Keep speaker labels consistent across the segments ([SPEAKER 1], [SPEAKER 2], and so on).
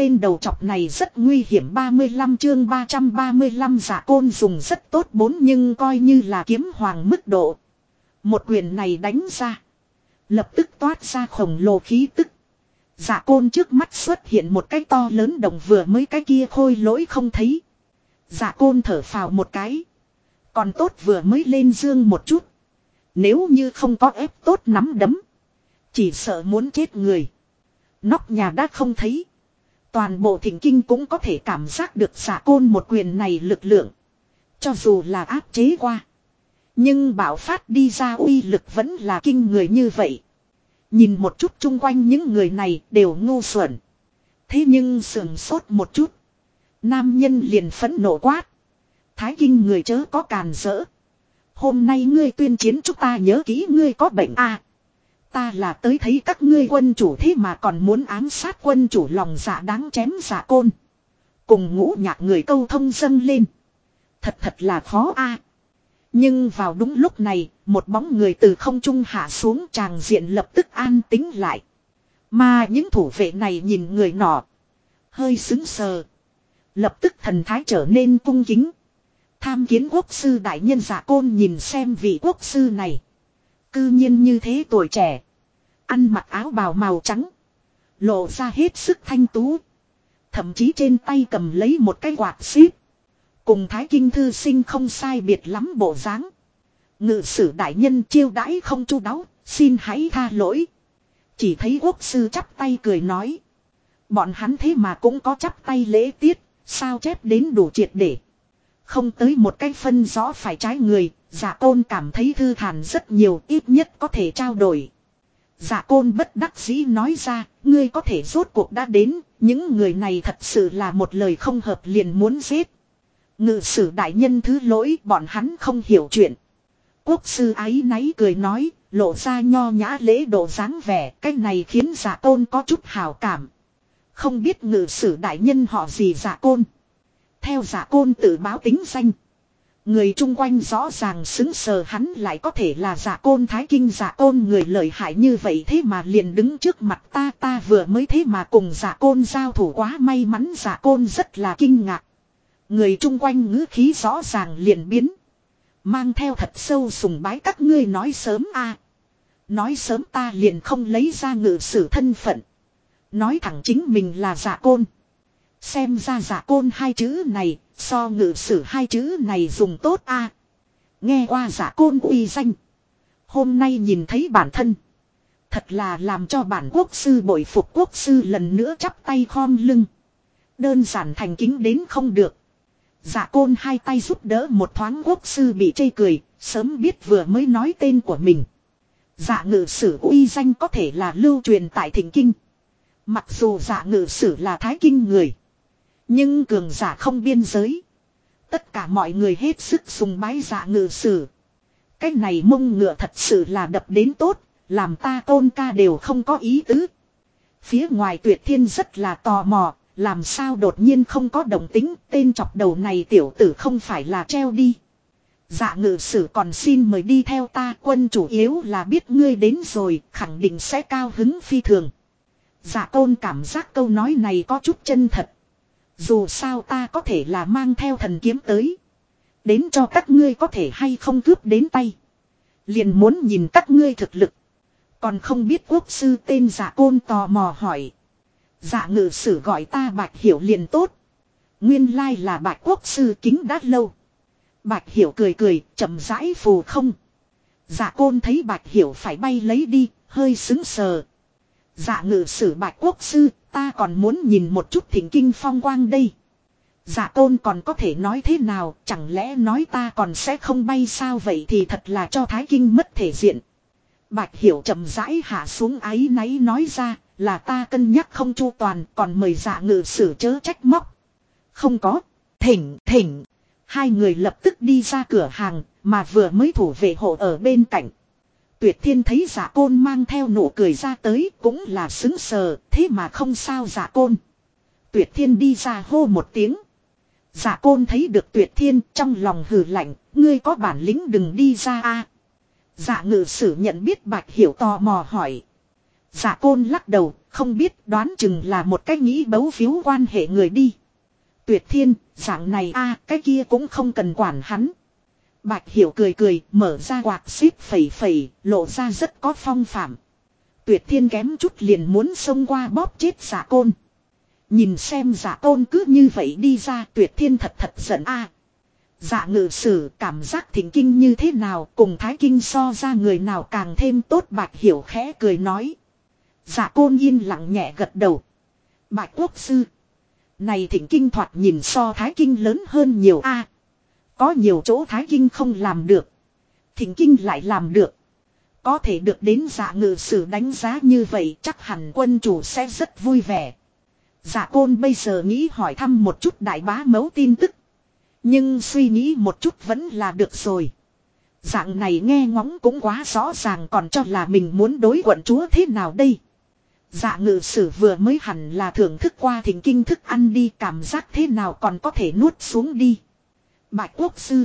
[SPEAKER 1] tên đầu chọc này rất nguy hiểm 35 chương 335 giả côn dùng rất tốt bốn nhưng coi như là kiếm hoàng mức độ. Một quyền này đánh ra. Lập tức toát ra khổng lồ khí tức. Giả côn trước mắt xuất hiện một cái to lớn đồng vừa mới cái kia khôi lỗi không thấy. Giả côn thở phào một cái. Còn tốt vừa mới lên dương một chút. Nếu như không có ép tốt nắm đấm. Chỉ sợ muốn chết người. Nóc nhà đã không thấy. Toàn bộ thỉnh kinh cũng có thể cảm giác được giả côn một quyền này lực lượng. Cho dù là áp chế qua. Nhưng bảo phát đi ra uy lực vẫn là kinh người như vậy. Nhìn một chút chung quanh những người này đều ngu xuẩn. Thế nhưng sườn sốt một chút. Nam nhân liền phẫn nộ quát. Thái kinh người chớ có càn rỡ. Hôm nay ngươi tuyên chiến chúng ta nhớ kỹ ngươi có bệnh a à, Ta là tới thấy các ngươi quân chủ thế mà còn muốn ám sát quân chủ lòng dạ đáng chém giả côn. Cùng ngũ nhạc người câu thông dâng lên. Thật thật là khó a. Nhưng vào đúng lúc này, một bóng người từ không trung hạ xuống tràng diện lập tức an tính lại. Mà những thủ vệ này nhìn người nọ. Hơi xứng sờ. Lập tức thần thái trở nên cung kính. Tham kiến quốc sư đại nhân giả côn nhìn xem vị quốc sư này. Cư nhiên như thế tuổi trẻ. Ăn mặc áo bào màu trắng. Lộ ra hết sức thanh tú. Thậm chí trên tay cầm lấy một cái quạt xíp. Cùng thái kinh thư sinh không sai biệt lắm bộ dáng. Ngự sử đại nhân chiêu đãi không chu đáo, xin hãy tha lỗi. Chỉ thấy quốc sư chắp tay cười nói. Bọn hắn thế mà cũng có chắp tay lễ tiết, sao chép đến đủ triệt để. Không tới một cái phân rõ phải trái người, giả côn cảm thấy thư thản rất nhiều ít nhất có thể trao đổi. Giả côn bất đắc dĩ nói ra, ngươi có thể rốt cuộc đã đến, những người này thật sự là một lời không hợp liền muốn giết. Ngự sử đại nhân thứ lỗi bọn hắn không hiểu chuyện. Quốc sư ái náy cười nói, lộ ra nho nhã lễ độ dáng vẻ, cái này khiến giả côn có chút hào cảm. Không biết ngự sử đại nhân họ gì giả côn. Theo giả côn tự báo tính danh. Người chung quanh rõ ràng xứng sờ hắn lại có thể là giả côn thái kinh giả côn người lợi hại như vậy thế mà liền đứng trước mặt ta ta vừa mới thế mà cùng giả côn giao thủ quá may mắn, giả côn rất là kinh ngạc. Người chung quanh ngữ khí rõ ràng liền biến. Mang theo thật sâu sùng bái các ngươi nói sớm a Nói sớm ta liền không lấy ra ngự sử thân phận. Nói thẳng chính mình là giả côn. Xem ra giả côn hai chữ này, so ngự sử hai chữ này dùng tốt a Nghe qua giả côn uy danh. Hôm nay nhìn thấy bản thân. Thật là làm cho bản quốc sư bội phục quốc sư lần nữa chắp tay khom lưng. Đơn giản thành kính đến không được. Giả côn hai tay giúp đỡ một thoáng quốc sư bị chê cười, sớm biết vừa mới nói tên của mình. Giả ngự sử uy danh có thể là lưu truyền tại thịnh kinh. Mặc dù giả ngự sử là thái kinh người. Nhưng cường giả không biên giới. Tất cả mọi người hết sức sùng bái giả ngự sử. Cái này mông ngựa thật sự là đập đến tốt, làm ta tôn ca đều không có ý tứ. Phía ngoài tuyệt thiên rất là tò mò, làm sao đột nhiên không có đồng tính, tên chọc đầu này tiểu tử không phải là treo đi. Dạ ngự sử còn xin mời đi theo ta quân chủ yếu là biết ngươi đến rồi, khẳng định sẽ cao hứng phi thường. Dạ tôn cảm giác câu nói này có chút chân thật. Dù sao ta có thể là mang theo thần kiếm tới. Đến cho các ngươi có thể hay không cướp đến tay. Liền muốn nhìn các ngươi thực lực. Còn không biết quốc sư tên giả côn tò mò hỏi. Giả ngự sử gọi ta bạch hiểu liền tốt. Nguyên lai là bạch quốc sư kính đã lâu. Bạch hiểu cười cười, chậm rãi phù không. Giả côn thấy bạch hiểu phải bay lấy đi, hơi xứng sờ. giả ngự sử bạch quốc sư, ta còn muốn nhìn một chút thỉnh kinh phong quang đây. giả tôn còn có thể nói thế nào, chẳng lẽ nói ta còn sẽ không bay sao vậy thì thật là cho thái kinh mất thể diện. Bạch hiểu chậm rãi hạ xuống ái náy nói ra, là ta cân nhắc không chu toàn còn mời giả ngự sử chớ trách móc. Không có, thỉnh, thỉnh. Hai người lập tức đi ra cửa hàng, mà vừa mới thủ vệ hộ ở bên cạnh. Tuyệt thiên thấy giả côn mang theo nụ cười ra tới cũng là xứng sờ, thế mà không sao giả côn. Tuyệt thiên đi ra hô một tiếng. Giả côn thấy được tuyệt thiên trong lòng hừ lạnh, ngươi có bản lĩnh đừng đi ra a. Giả ngự sử nhận biết bạch hiểu tò mò hỏi. Giả côn lắc đầu, không biết đoán chừng là một cái nghĩ bấu phiếu quan hệ người đi. Tuyệt thiên, dạng này a cái kia cũng không cần quản hắn. Bạch hiểu cười cười, mở ra quạt xếp phẩy phẩy, lộ ra rất có phong phạm. Tuyệt thiên kém chút liền muốn xông qua bóp chết giả côn. Nhìn xem giả côn cứ như vậy đi ra tuyệt thiên thật thật giận a Dạ ngự sử cảm giác thỉnh kinh như thế nào cùng thái kinh so ra người nào càng thêm tốt bạch hiểu khẽ cười nói. Dạ côn yên lặng nhẹ gật đầu. Bạch quốc sư. Này thỉnh kinh thoạt nhìn so thái kinh lớn hơn nhiều a có nhiều chỗ thái kinh không làm được. Thỉnh kinh lại làm được. Có thể được đến giả ngự sử đánh giá như vậy, chắc hẳn quân chủ sẽ rất vui vẻ. giả côn bây giờ nghĩ hỏi thăm một chút đại bá mấu tin tức. Nhưng suy nghĩ một chút vẫn là được rồi. Dạng này nghe ngóng cũng quá rõ ràng còn cho là mình muốn đối quận chúa thế nào đây. Dạ ngự sử vừa mới hẳn là thưởng thức qua thỉnh kinh thức ăn đi, cảm giác thế nào còn có thể nuốt xuống đi. Bạch quốc sư.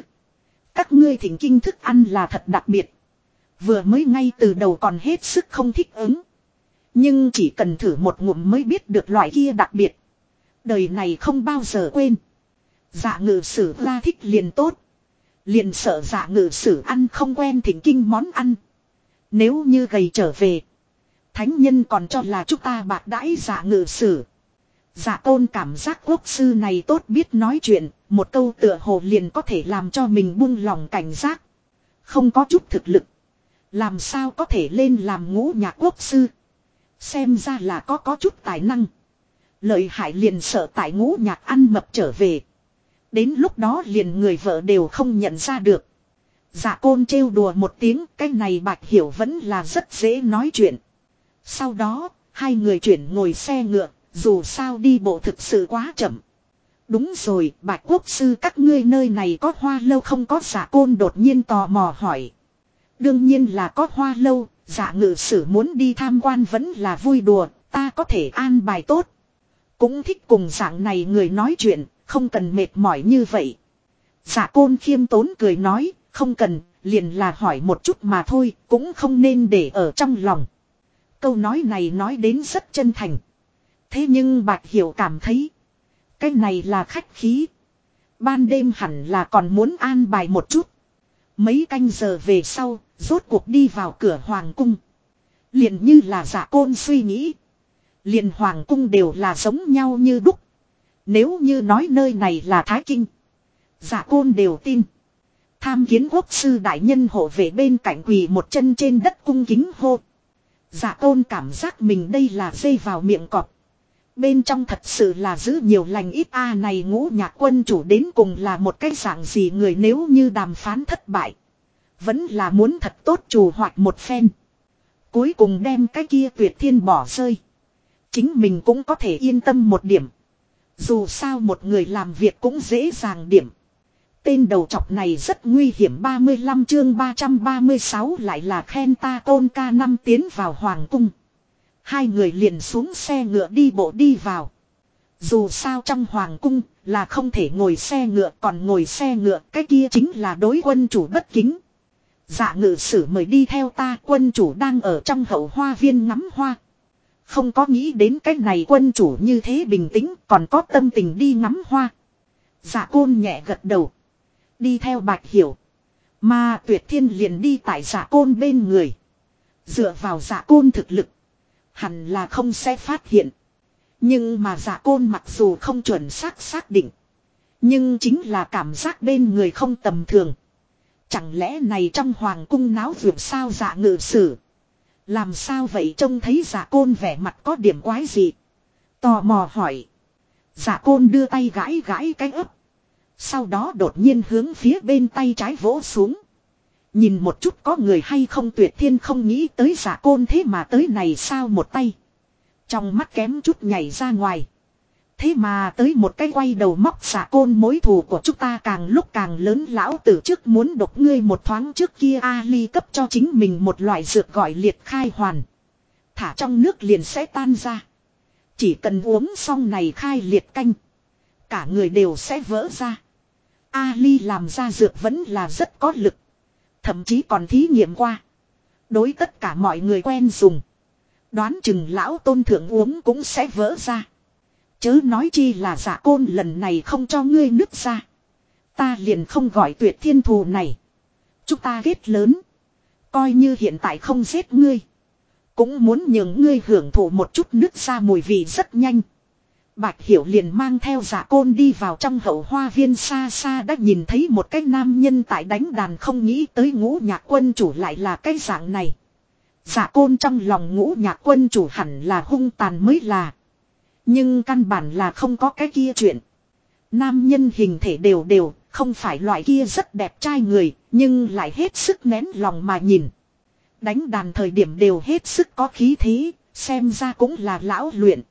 [SPEAKER 1] Các ngươi thỉnh kinh thức ăn là thật đặc biệt. Vừa mới ngay từ đầu còn hết sức không thích ứng. Nhưng chỉ cần thử một ngụm mới biết được loại kia đặc biệt. Đời này không bao giờ quên. Dạ ngự sử ra thích liền tốt. Liền sợ dạ ngự sử ăn không quen thỉnh kinh món ăn. Nếu như gầy trở về. Thánh nhân còn cho là chúng ta bạc đãi dạ ngự sử. Dạ tôn cảm giác quốc sư này tốt biết nói chuyện. Một câu tựa hồ liền có thể làm cho mình buông lòng cảnh giác. Không có chút thực lực. Làm sao có thể lên làm ngũ nhạc quốc sư. Xem ra là có có chút tài năng. Lợi hại liền sợ tại ngũ nhạc ăn mập trở về. Đến lúc đó liền người vợ đều không nhận ra được. Dạ côn trêu đùa một tiếng, cái này bạch hiểu vẫn là rất dễ nói chuyện. Sau đó, hai người chuyển ngồi xe ngựa, dù sao đi bộ thực sự quá chậm. Đúng rồi, bạch quốc sư các ngươi nơi này có hoa lâu không có giả côn đột nhiên tò mò hỏi. Đương nhiên là có hoa lâu, giả ngự sử muốn đi tham quan vẫn là vui đùa, ta có thể an bài tốt. Cũng thích cùng dạng này người nói chuyện, không cần mệt mỏi như vậy. Giả côn khiêm tốn cười nói, không cần, liền là hỏi một chút mà thôi, cũng không nên để ở trong lòng. Câu nói này nói đến rất chân thành. Thế nhưng Bạch Hiểu cảm thấy, cái này là khách khí. Ban đêm hẳn là còn muốn an bài một chút. Mấy canh giờ về sau, rốt cuộc đi vào cửa hoàng cung. Liền như là giả côn suy nghĩ. Liền hoàng cung đều là giống nhau như đúc. Nếu như nói nơi này là Thái Kinh. Giả côn đều tin. Tham kiến quốc sư đại nhân hộ về bên cạnh quỳ một chân trên đất cung kính hô. Giả côn cảm giác mình đây là dây vào miệng cọp. Bên trong thật sự là giữ nhiều lành ít a này ngũ nhạc quân chủ đến cùng là một cái dạng gì người nếu như đàm phán thất bại. Vẫn là muốn thật tốt chủ hoạt một phen. Cuối cùng đem cái kia tuyệt thiên bỏ rơi. Chính mình cũng có thể yên tâm một điểm. Dù sao một người làm việc cũng dễ dàng điểm. Tên đầu chọc này rất nguy hiểm 35 chương 336 lại là khen ta tôn ca năm tiến vào hoàng cung. Hai người liền xuống xe ngựa đi bộ đi vào. Dù sao trong hoàng cung là không thể ngồi xe ngựa, còn ngồi xe ngựa, cái kia chính là đối quân chủ bất kính. Dạ ngự sử mời đi theo ta, quân chủ đang ở trong hậu hoa viên ngắm hoa. Không có nghĩ đến cái này quân chủ như thế bình tĩnh, còn có tâm tình đi ngắm hoa. Dạ côn nhẹ gật đầu. Đi theo bạch hiểu. Mà tuyệt thiên liền đi tại dạ côn bên người. Dựa vào dạ côn thực lực. Hẳn là không sẽ phát hiện. Nhưng mà dạ côn mặc dù không chuẩn xác xác định. Nhưng chính là cảm giác bên người không tầm thường. Chẳng lẽ này trong hoàng cung náo vượt sao dạ ngự sử. Làm sao vậy trông thấy giả côn vẻ mặt có điểm quái gì. Tò mò hỏi. Giả côn đưa tay gãi gãi cái ấp. Sau đó đột nhiên hướng phía bên tay trái vỗ xuống. Nhìn một chút có người hay không tuyệt thiên không nghĩ tới giả côn thế mà tới này sao một tay. Trong mắt kém chút nhảy ra ngoài. Thế mà tới một cái quay đầu móc giả côn mối thù của chúng ta càng lúc càng lớn lão tử trước muốn độc ngươi một thoáng trước kia Ali cấp cho chính mình một loại dược gọi liệt khai hoàn. Thả trong nước liền sẽ tan ra. Chỉ cần uống xong này khai liệt canh. Cả người đều sẽ vỡ ra. Ali làm ra dược vẫn là rất có lực. Thậm chí còn thí nghiệm qua. Đối tất cả mọi người quen dùng. Đoán chừng lão tôn thượng uống cũng sẽ vỡ ra. Chớ nói chi là giả côn lần này không cho ngươi nứt ra. Ta liền không gọi tuyệt thiên thù này. Chúng ta kết lớn. Coi như hiện tại không giết ngươi. Cũng muốn nhường ngươi hưởng thụ một chút nước ra mùi vị rất nhanh. Bạch Hiểu liền mang theo giả côn đi vào trong hậu hoa viên xa xa đã nhìn thấy một cái nam nhân tại đánh đàn không nghĩ tới ngũ nhạc quân chủ lại là cái dạng này. Giả côn trong lòng ngũ nhạc quân chủ hẳn là hung tàn mới là. Nhưng căn bản là không có cái kia chuyện. Nam nhân hình thể đều đều, không phải loại kia rất đẹp trai người, nhưng lại hết sức nén lòng mà nhìn. Đánh đàn thời điểm đều hết sức có khí thế, xem ra cũng là lão luyện.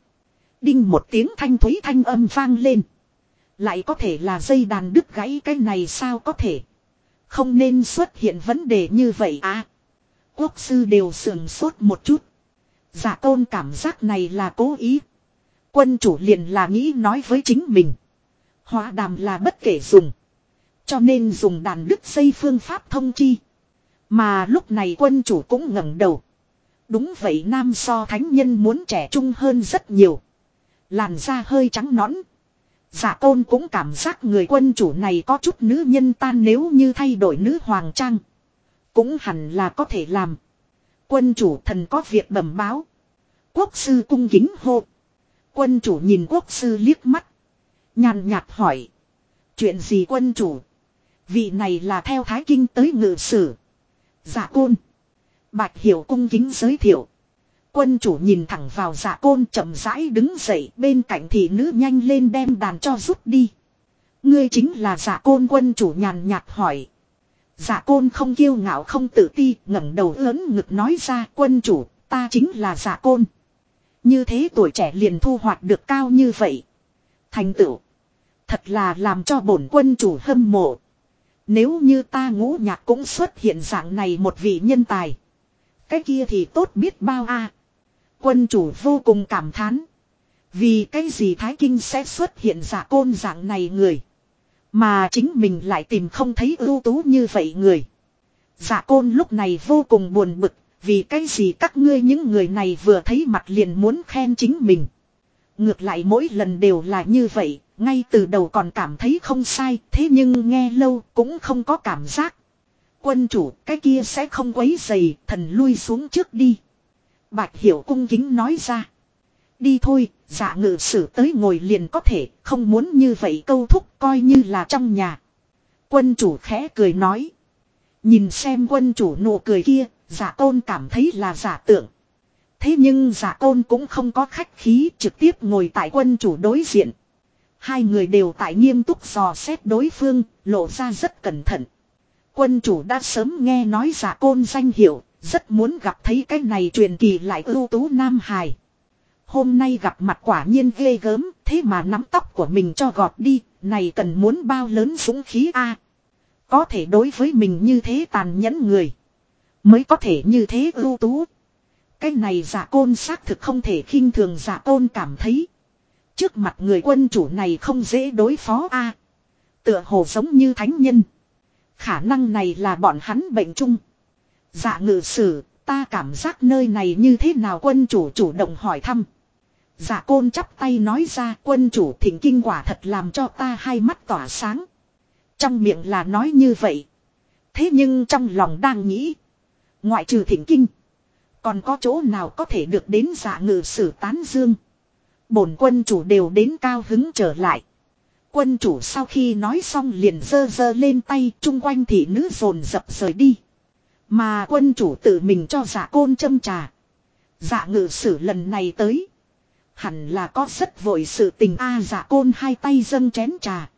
[SPEAKER 1] Đinh một tiếng thanh thúy thanh âm vang lên. Lại có thể là dây đàn đứt gãy cái này sao có thể. Không nên xuất hiện vấn đề như vậy à. Quốc sư đều sườn sốt một chút. Giả tôn cảm giác này là cố ý. Quân chủ liền là nghĩ nói với chính mình. Hóa đàm là bất kể dùng. Cho nên dùng đàn đứt xây phương pháp thông chi. Mà lúc này quân chủ cũng ngẩng đầu. Đúng vậy, nam so thánh nhân muốn trẻ trung hơn rất nhiều. Làn da hơi trắng nõn. Giả tôn cũng cảm giác người quân chủ này có chút nữ nhân tan nếu như thay đổi nữ hoàng trang. Cũng hẳn là có thể làm. Quân chủ thần có việc bẩm báo. Quốc sư cung kính hộ. Quân chủ nhìn quốc sư liếc mắt. Nhàn nhạt hỏi. Chuyện gì quân chủ? Vị này là theo Thái Kinh tới ngự sử. Dạ Giả côn. Bạch Hiểu cung kính giới thiệu. Quân chủ nhìn thẳng vào giả côn chậm rãi đứng dậy, bên cạnh thị nữ nhanh lên đem đàn cho rút đi. Ngươi chính là giả côn, quân chủ nhàn nhạt hỏi. Giả côn không kiêu ngạo, không tự ti, ngẩng đầu lớn ngực nói ra, quân chủ, ta chính là giả côn. Như thế tuổi trẻ liền thu hoạch được cao như vậy. Thành tựu. Thật là làm cho bổn quân chủ hâm mộ. Nếu như ta ngũ nhạc cũng xuất hiện dạng này một vị nhân tài. Cái kia thì tốt biết bao a. Quân chủ vô cùng cảm thán. Vì cái gì Thái Kinh sẽ xuất hiện giả côn dạng này người. Mà chính mình lại tìm không thấy ưu tú như vậy người. Giả côn lúc này vô cùng buồn bực. Vì cái gì các ngươi những người này vừa thấy mặt liền muốn khen chính mình. Ngược lại mỗi lần đều là như vậy, ngay từ đầu còn cảm thấy không sai, thế nhưng nghe lâu cũng không có cảm giác. Quân chủ, cái kia sẽ không quấy dày, thần lui xuống trước đi. Bạch Hiểu cung kính nói ra. Đi thôi, giả ngự sử tới ngồi liền có thể, không muốn như vậy câu thúc coi như là trong nhà. Quân chủ khẽ cười nói. Nhìn xem quân chủ nụ cười kia, giả tôn cảm thấy là giả tượng. Thế nhưng giả tôn cũng không có khách khí trực tiếp ngồi tại quân chủ đối diện. Hai người đều tại nghiêm túc dò xét đối phương, lộ ra rất cẩn thận. Quân chủ đã sớm nghe nói giả côn danh hiệu, rất muốn gặp thấy cái này truyền kỳ lại ưu tú Nam Hải. Hôm nay gặp mặt quả nhiên ghê gớm, thế mà nắm tóc của mình cho gọt đi, này cần muốn bao lớn súng khí A. Có thể đối với mình như thế tàn nhẫn người. Mới có thể như thế ưu tú. Cái này giả côn xác thực không thể khinh thường giả côn cảm thấy. Trước mặt người quân chủ này không dễ đối phó a Tựa hồ giống như thánh nhân. Khả năng này là bọn hắn bệnh chung. Dạ ngự sử, ta cảm giác nơi này như thế nào quân chủ chủ động hỏi thăm. Dạ côn chắp tay nói ra quân chủ thỉnh kinh quả thật làm cho ta hai mắt tỏa sáng. Trong miệng là nói như vậy. Thế nhưng trong lòng đang nghĩ. Ngoại trừ thỉnh kinh. Còn có chỗ nào có thể được đến dạ ngự sử tán dương. Bổn quân chủ đều đến cao hứng trở lại. Quân chủ sau khi nói xong liền dơ dơ lên tay chung quanh thị nữ rồn dập rời đi. Mà quân chủ tự mình cho dạ côn châm trà. Dạ ngự sử lần này tới. Hẳn là có rất vội sự tình a dạ côn hai tay dâng chén trà.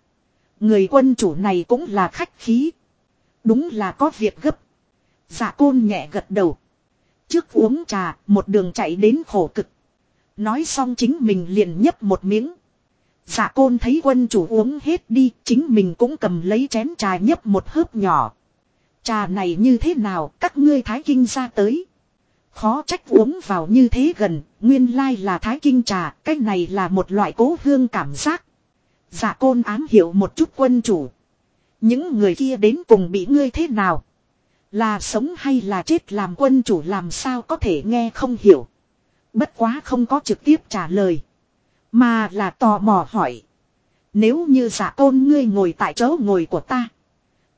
[SPEAKER 1] Người quân chủ này cũng là khách khí. Đúng là có việc gấp. Dạ côn nhẹ gật đầu. Trước uống trà, một đường chạy đến khổ cực. Nói xong chính mình liền nhấp một miếng. Dạ côn thấy quân chủ uống hết đi, chính mình cũng cầm lấy chén trà nhấp một hớp nhỏ. Trà này như thế nào, các ngươi thái kinh ra tới. Khó trách uống vào như thế gần, nguyên lai là thái kinh trà, cái này là một loại cố hương cảm giác. Dạ côn ám hiểu một chút quân chủ. Những người kia đến cùng bị ngươi thế nào? Là sống hay là chết làm quân chủ làm sao có thể nghe không hiểu. Bất quá không có trực tiếp trả lời. Mà là tò mò hỏi. Nếu như giả côn ngươi ngồi tại chỗ ngồi của ta.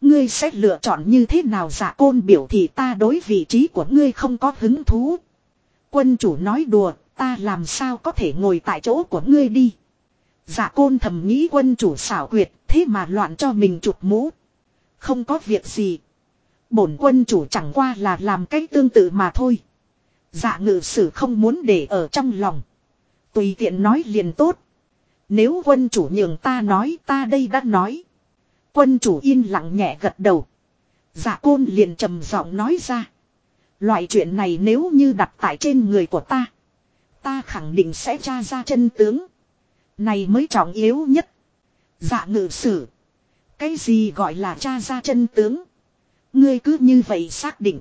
[SPEAKER 1] Ngươi sẽ lựa chọn như thế nào giả côn biểu thì ta đối vị trí của ngươi không có hứng thú. Quân chủ nói đùa, ta làm sao có thể ngồi tại chỗ của ngươi đi. Giả côn thầm nghĩ quân chủ xảo quyệt, thế mà loạn cho mình chụp mũ. Không có việc gì. Bổn quân chủ chẳng qua là làm cách tương tự mà thôi. Dạ ngự sử không muốn để ở trong lòng. Tùy tiện nói liền tốt. Nếu quân chủ nhường ta nói ta đây đã nói. Quân chủ yên lặng nhẹ gật đầu. Dạ côn liền trầm giọng nói ra. Loại chuyện này nếu như đặt tại trên người của ta. Ta khẳng định sẽ tra ra chân tướng. Này mới trọng yếu nhất. Dạ ngự sử. Cái gì gọi là tra ra chân tướng. Ngươi cứ như vậy xác định.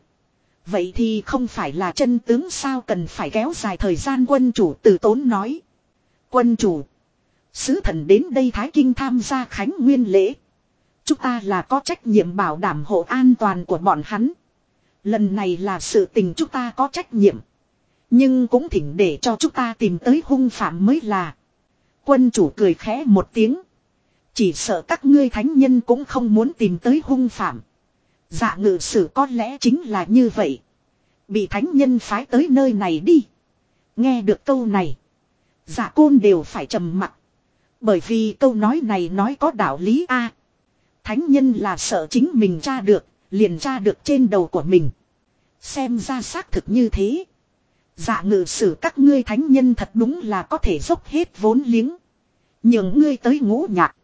[SPEAKER 1] Vậy thì không phải là chân tướng sao cần phải kéo dài thời gian quân chủ từ tốn nói. Quân chủ. Sứ thần đến đây Thái Kinh tham gia khánh nguyên lễ. Chúng ta là có trách nhiệm bảo đảm hộ an toàn của bọn hắn. Lần này là sự tình chúng ta có trách nhiệm. Nhưng cũng thỉnh để cho chúng ta tìm tới hung phạm mới là. Quân chủ cười khẽ một tiếng. Chỉ sợ các ngươi thánh nhân cũng không muốn tìm tới hung phạm. Dạ ngự sử có lẽ chính là như vậy. Bị thánh nhân phái tới nơi này đi. Nghe được câu này. Dạ côn đều phải trầm mặt. Bởi vì câu nói này nói có đạo lý a thánh nhân là sợ chính mình tra được, liền tra được trên đầu của mình. Xem ra xác thực như thế. Dạ ngự sử các ngươi thánh nhân thật đúng là có thể dốc hết vốn liếng. Nhưng ngươi tới ngũ nhạc.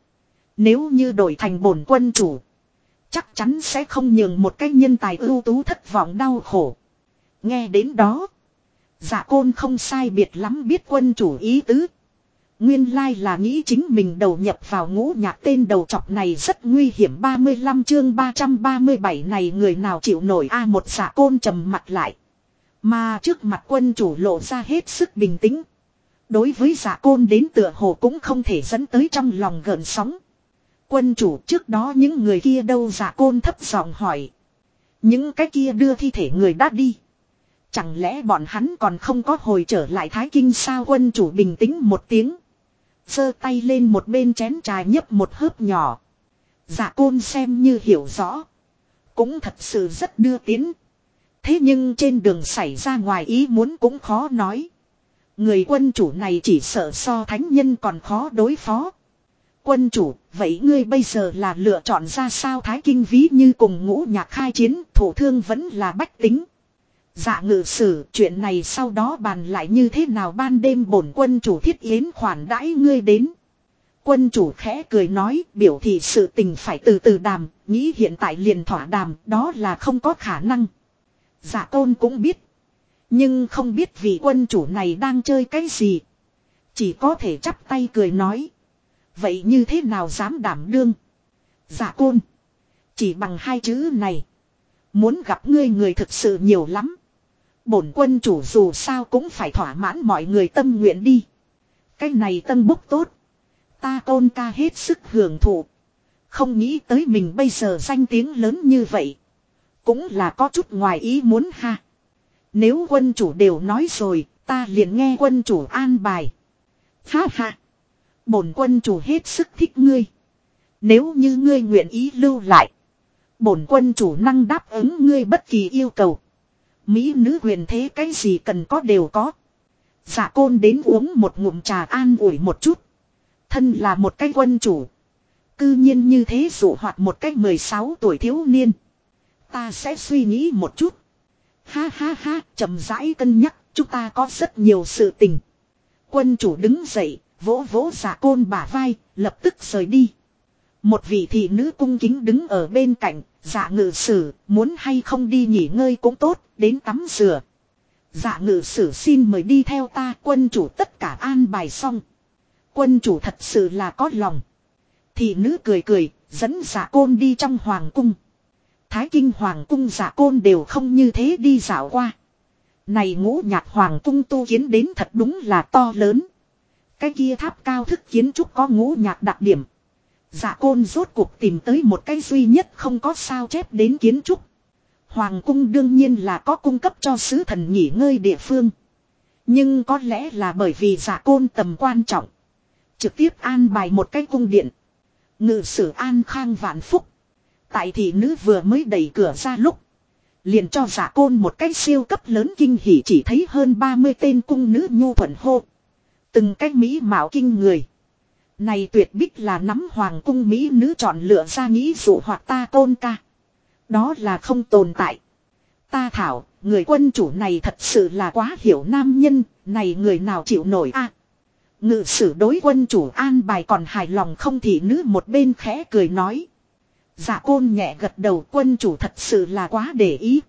[SPEAKER 1] Nếu như đổi thành bổn quân chủ. Chắc chắn sẽ không nhường một cái nhân tài ưu tú thất vọng đau khổ. Nghe đến đó. Dạ côn không sai biệt lắm biết quân chủ ý tứ. Nguyên lai là nghĩ chính mình đầu nhập vào ngũ nhạc tên đầu chọc này rất nguy hiểm 35 chương 337 này người nào chịu nổi a một xạ côn trầm mặt lại. Mà trước mặt quân chủ lộ ra hết sức bình tĩnh. Đối với giả côn đến tựa hồ cũng không thể dẫn tới trong lòng gợn sóng. Quân chủ trước đó những người kia đâu giả côn thấp giọng hỏi. Những cái kia đưa thi thể người đã đi. Chẳng lẽ bọn hắn còn không có hồi trở lại Thái Kinh sao quân chủ bình tĩnh một tiếng giơ tay lên một bên chén trà nhấp một hớp nhỏ. Dạ côn xem như hiểu rõ. Cũng thật sự rất đưa tiến. Thế nhưng trên đường xảy ra ngoài ý muốn cũng khó nói. Người quân chủ này chỉ sợ so thánh nhân còn khó đối phó. Quân chủ, vậy ngươi bây giờ là lựa chọn ra sao thái kinh ví như cùng ngũ nhạc khai chiến, thủ thương vẫn là bách tính. Dạ ngự sử chuyện này sau đó bàn lại như thế nào ban đêm bổn quân chủ thiết yến khoản đãi ngươi đến. Quân chủ khẽ cười nói biểu thị sự tình phải từ từ đàm, nghĩ hiện tại liền thỏa đàm đó là không có khả năng. Dạ tôn cũng biết. Nhưng không biết vị quân chủ này đang chơi cái gì. Chỉ có thể chắp tay cười nói. Vậy như thế nào dám đảm đương? Dạ côn. Chỉ bằng hai chữ này. Muốn gặp ngươi người thực sự nhiều lắm. Bổn quân chủ dù sao cũng phải thỏa mãn mọi người tâm nguyện đi. Cái này tân búc tốt. Ta tôn ca hết sức hưởng thụ. Không nghĩ tới mình bây giờ danh tiếng lớn như vậy. Cũng là có chút ngoài ý muốn ha. Nếu quân chủ đều nói rồi, ta liền nghe quân chủ an bài. Ha ha. Bổn quân chủ hết sức thích ngươi. Nếu như ngươi nguyện ý lưu lại. Bổn quân chủ năng đáp ứng ngươi bất kỳ yêu cầu. Mỹ nữ huyền thế cái gì cần có đều có. Dạ côn đến uống một ngụm trà an ủi một chút. Thân là một cái quân chủ. Cư nhiên như thế dụ hoạt một cái 16 tuổi thiếu niên. Ta sẽ suy nghĩ một chút. Ha ha ha, chậm rãi cân nhắc, chúng ta có rất nhiều sự tình. Quân chủ đứng dậy, vỗ vỗ giả côn bả vai, lập tức rời đi. Một vị thị nữ cung kính đứng ở bên cạnh, dạ ngự sử, muốn hay không đi nghỉ ngơi cũng tốt, đến tắm rửa. Dạ ngự sử xin mời đi theo ta, quân chủ tất cả an bài xong. Quân chủ thật sự là có lòng. Thị nữ cười cười, dẫn dạ côn đi trong hoàng cung. Thái kinh hoàng cung dạ côn đều không như thế đi dạo qua. Này ngũ nhạc hoàng cung tu kiến đến thật đúng là to lớn. Cái kia tháp cao thức kiến trúc có ngũ nhạc đặc điểm. Dạ côn rốt cuộc tìm tới một cái duy nhất không có sao chép đến kiến trúc. Hoàng cung đương nhiên là có cung cấp cho sứ thần nghỉ ngơi địa phương. Nhưng có lẽ là bởi vì giả côn tầm quan trọng. Trực tiếp an bài một cái cung điện. Ngự sử an khang vạn phúc. Tại thị nữ vừa mới đẩy cửa ra lúc. Liền cho giả côn một cái siêu cấp lớn kinh hỉ chỉ thấy hơn 30 tên cung nữ nhu thuận hô. Từng cái mỹ mạo kinh người. Này tuyệt bích là nắm hoàng cung mỹ nữ chọn lựa ra nghĩ dụ hoặc ta tôn ca. Đó là không tồn tại. Ta thảo, người quân chủ này thật sự là quá hiểu nam nhân, này người nào chịu nổi a Ngự sử đối quân chủ an bài còn hài lòng không thì nữ một bên khẽ cười nói. Dạ côn nhẹ gật đầu quân chủ thật sự là quá để ý.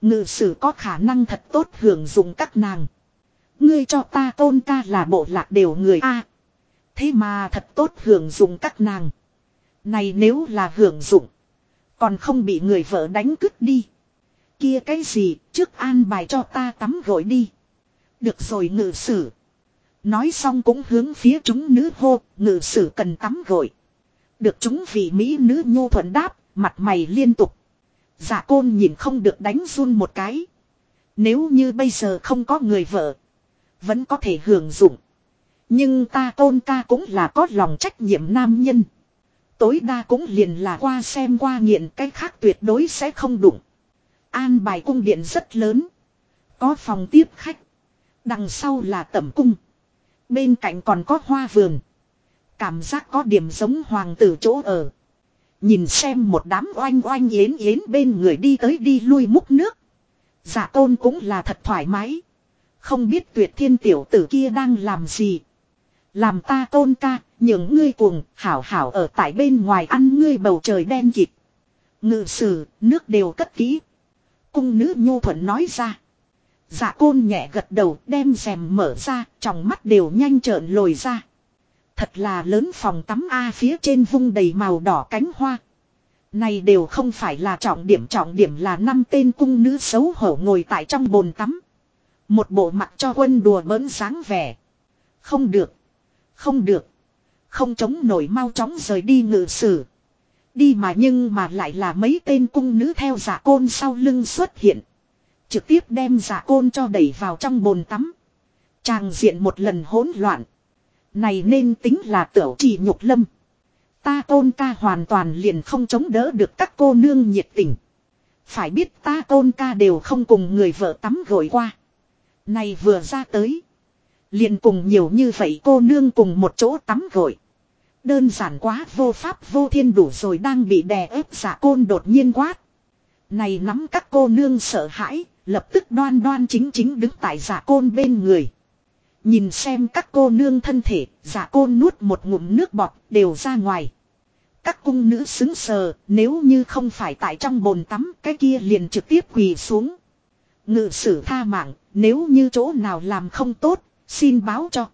[SPEAKER 1] Ngự sử có khả năng thật tốt hưởng dụng các nàng. Ngươi cho ta tôn ca là bộ lạc đều người A thế mà thật tốt hưởng dụng các nàng. Này nếu là hưởng dụng. Còn không bị người vợ đánh cứt đi. Kia cái gì trước an bài cho ta tắm gội đi. Được rồi ngự sử. Nói xong cũng hướng phía chúng nữ hô ngự sử cần tắm gội. Được chúng vị Mỹ nữ nhu thuận đáp, mặt mày liên tục. Giả côn nhìn không được đánh run một cái. Nếu như bây giờ không có người vợ. Vẫn có thể hưởng dụng. Nhưng ta tôn ca cũng là có lòng trách nhiệm nam nhân. Tối đa cũng liền là qua xem qua nghiện, cái khác tuyệt đối sẽ không đụng. An bài cung điện rất lớn. Có phòng tiếp khách. Đằng sau là tẩm cung. Bên cạnh còn có hoa vườn. Cảm giác có điểm giống hoàng tử chỗ ở. Nhìn xem một đám oanh oanh yến yến bên người đi tới đi lui múc nước. Giả tôn cũng là thật thoải mái. Không biết tuyệt thiên tiểu tử kia đang làm gì. Làm ta tôn ca, những ngươi cuồng, hảo hảo ở tại bên ngoài ăn ngươi bầu trời đen kịt. Ngự sử, nước đều cất kỹ. Cung nữ nhu thuận nói ra. Dạ côn nhẹ gật đầu đem rèm mở ra, trong mắt đều nhanh trợn lồi ra. Thật là lớn phòng tắm A phía trên vung đầy màu đỏ cánh hoa. Này đều không phải là trọng điểm trọng điểm là năm tên cung nữ xấu hổ ngồi tại trong bồn tắm. Một bộ mặt cho quân đùa bỡn sáng vẻ. Không được. Không được. Không chống nổi mau chóng rời đi ngự sử. Đi mà nhưng mà lại là mấy tên cung nữ theo giả côn sau lưng xuất hiện. Trực tiếp đem giả côn cho đẩy vào trong bồn tắm. Tràng diện một lần hỗn loạn. Này nên tính là tiểu chỉ nhục lâm. Ta tôn ca hoàn toàn liền không chống đỡ được các cô nương nhiệt tình. Phải biết ta tôn ca đều không cùng người vợ tắm gội qua. Này vừa ra tới. Liền cùng nhiều như vậy cô nương cùng một chỗ tắm gội. Đơn giản quá vô pháp vô thiên đủ rồi đang bị đè ép giả côn đột nhiên quát. Này nắm các cô nương sợ hãi, lập tức đoan đoan chính chính đứng tại giả côn bên người. Nhìn xem các cô nương thân thể, giả côn nuốt một ngụm nước bọt đều ra ngoài. Các cung nữ xứng sờ, nếu như không phải tại trong bồn tắm, cái kia liền trực tiếp quỳ xuống. Ngự sử tha mạng, nếu như chỗ nào làm không tốt, xin báo cho.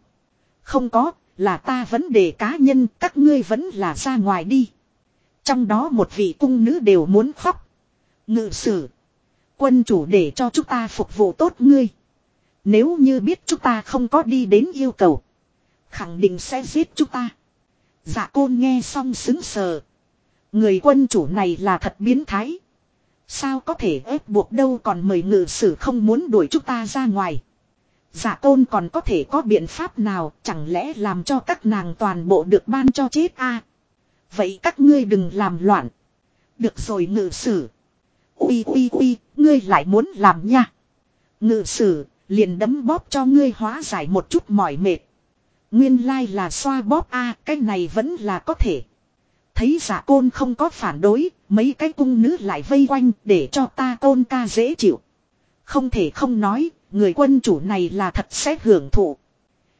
[SPEAKER 1] Không có, là ta vấn đề cá nhân, các ngươi vẫn là ra ngoài đi. Trong đó một vị cung nữ đều muốn khóc. Ngự sử. Quân chủ để cho chúng ta phục vụ tốt ngươi. Nếu như biết chúng ta không có đi đến yêu cầu. Khẳng định sẽ giết chúng ta. Dạ côn nghe xong xứng sờ. Người quân chủ này là thật biến thái. Sao có thể ép buộc đâu còn mời ngự sử không muốn đuổi chúng ta ra ngoài giả tôn còn có thể có biện pháp nào chẳng lẽ làm cho các nàng toàn bộ được ban cho chết a Vậy các ngươi đừng làm loạn. Được rồi ngự sử. Ui ui ui, ngươi lại muốn làm nha. Ngự sử, liền đấm bóp cho ngươi hóa giải một chút mỏi mệt. Nguyên lai là xoa bóp a cái này vẫn là có thể. Thấy giả côn không có phản đối, mấy cái cung nữ lại vây quanh để cho ta côn ca dễ chịu. Không thể không nói, người quân chủ này là thật sẽ hưởng thụ.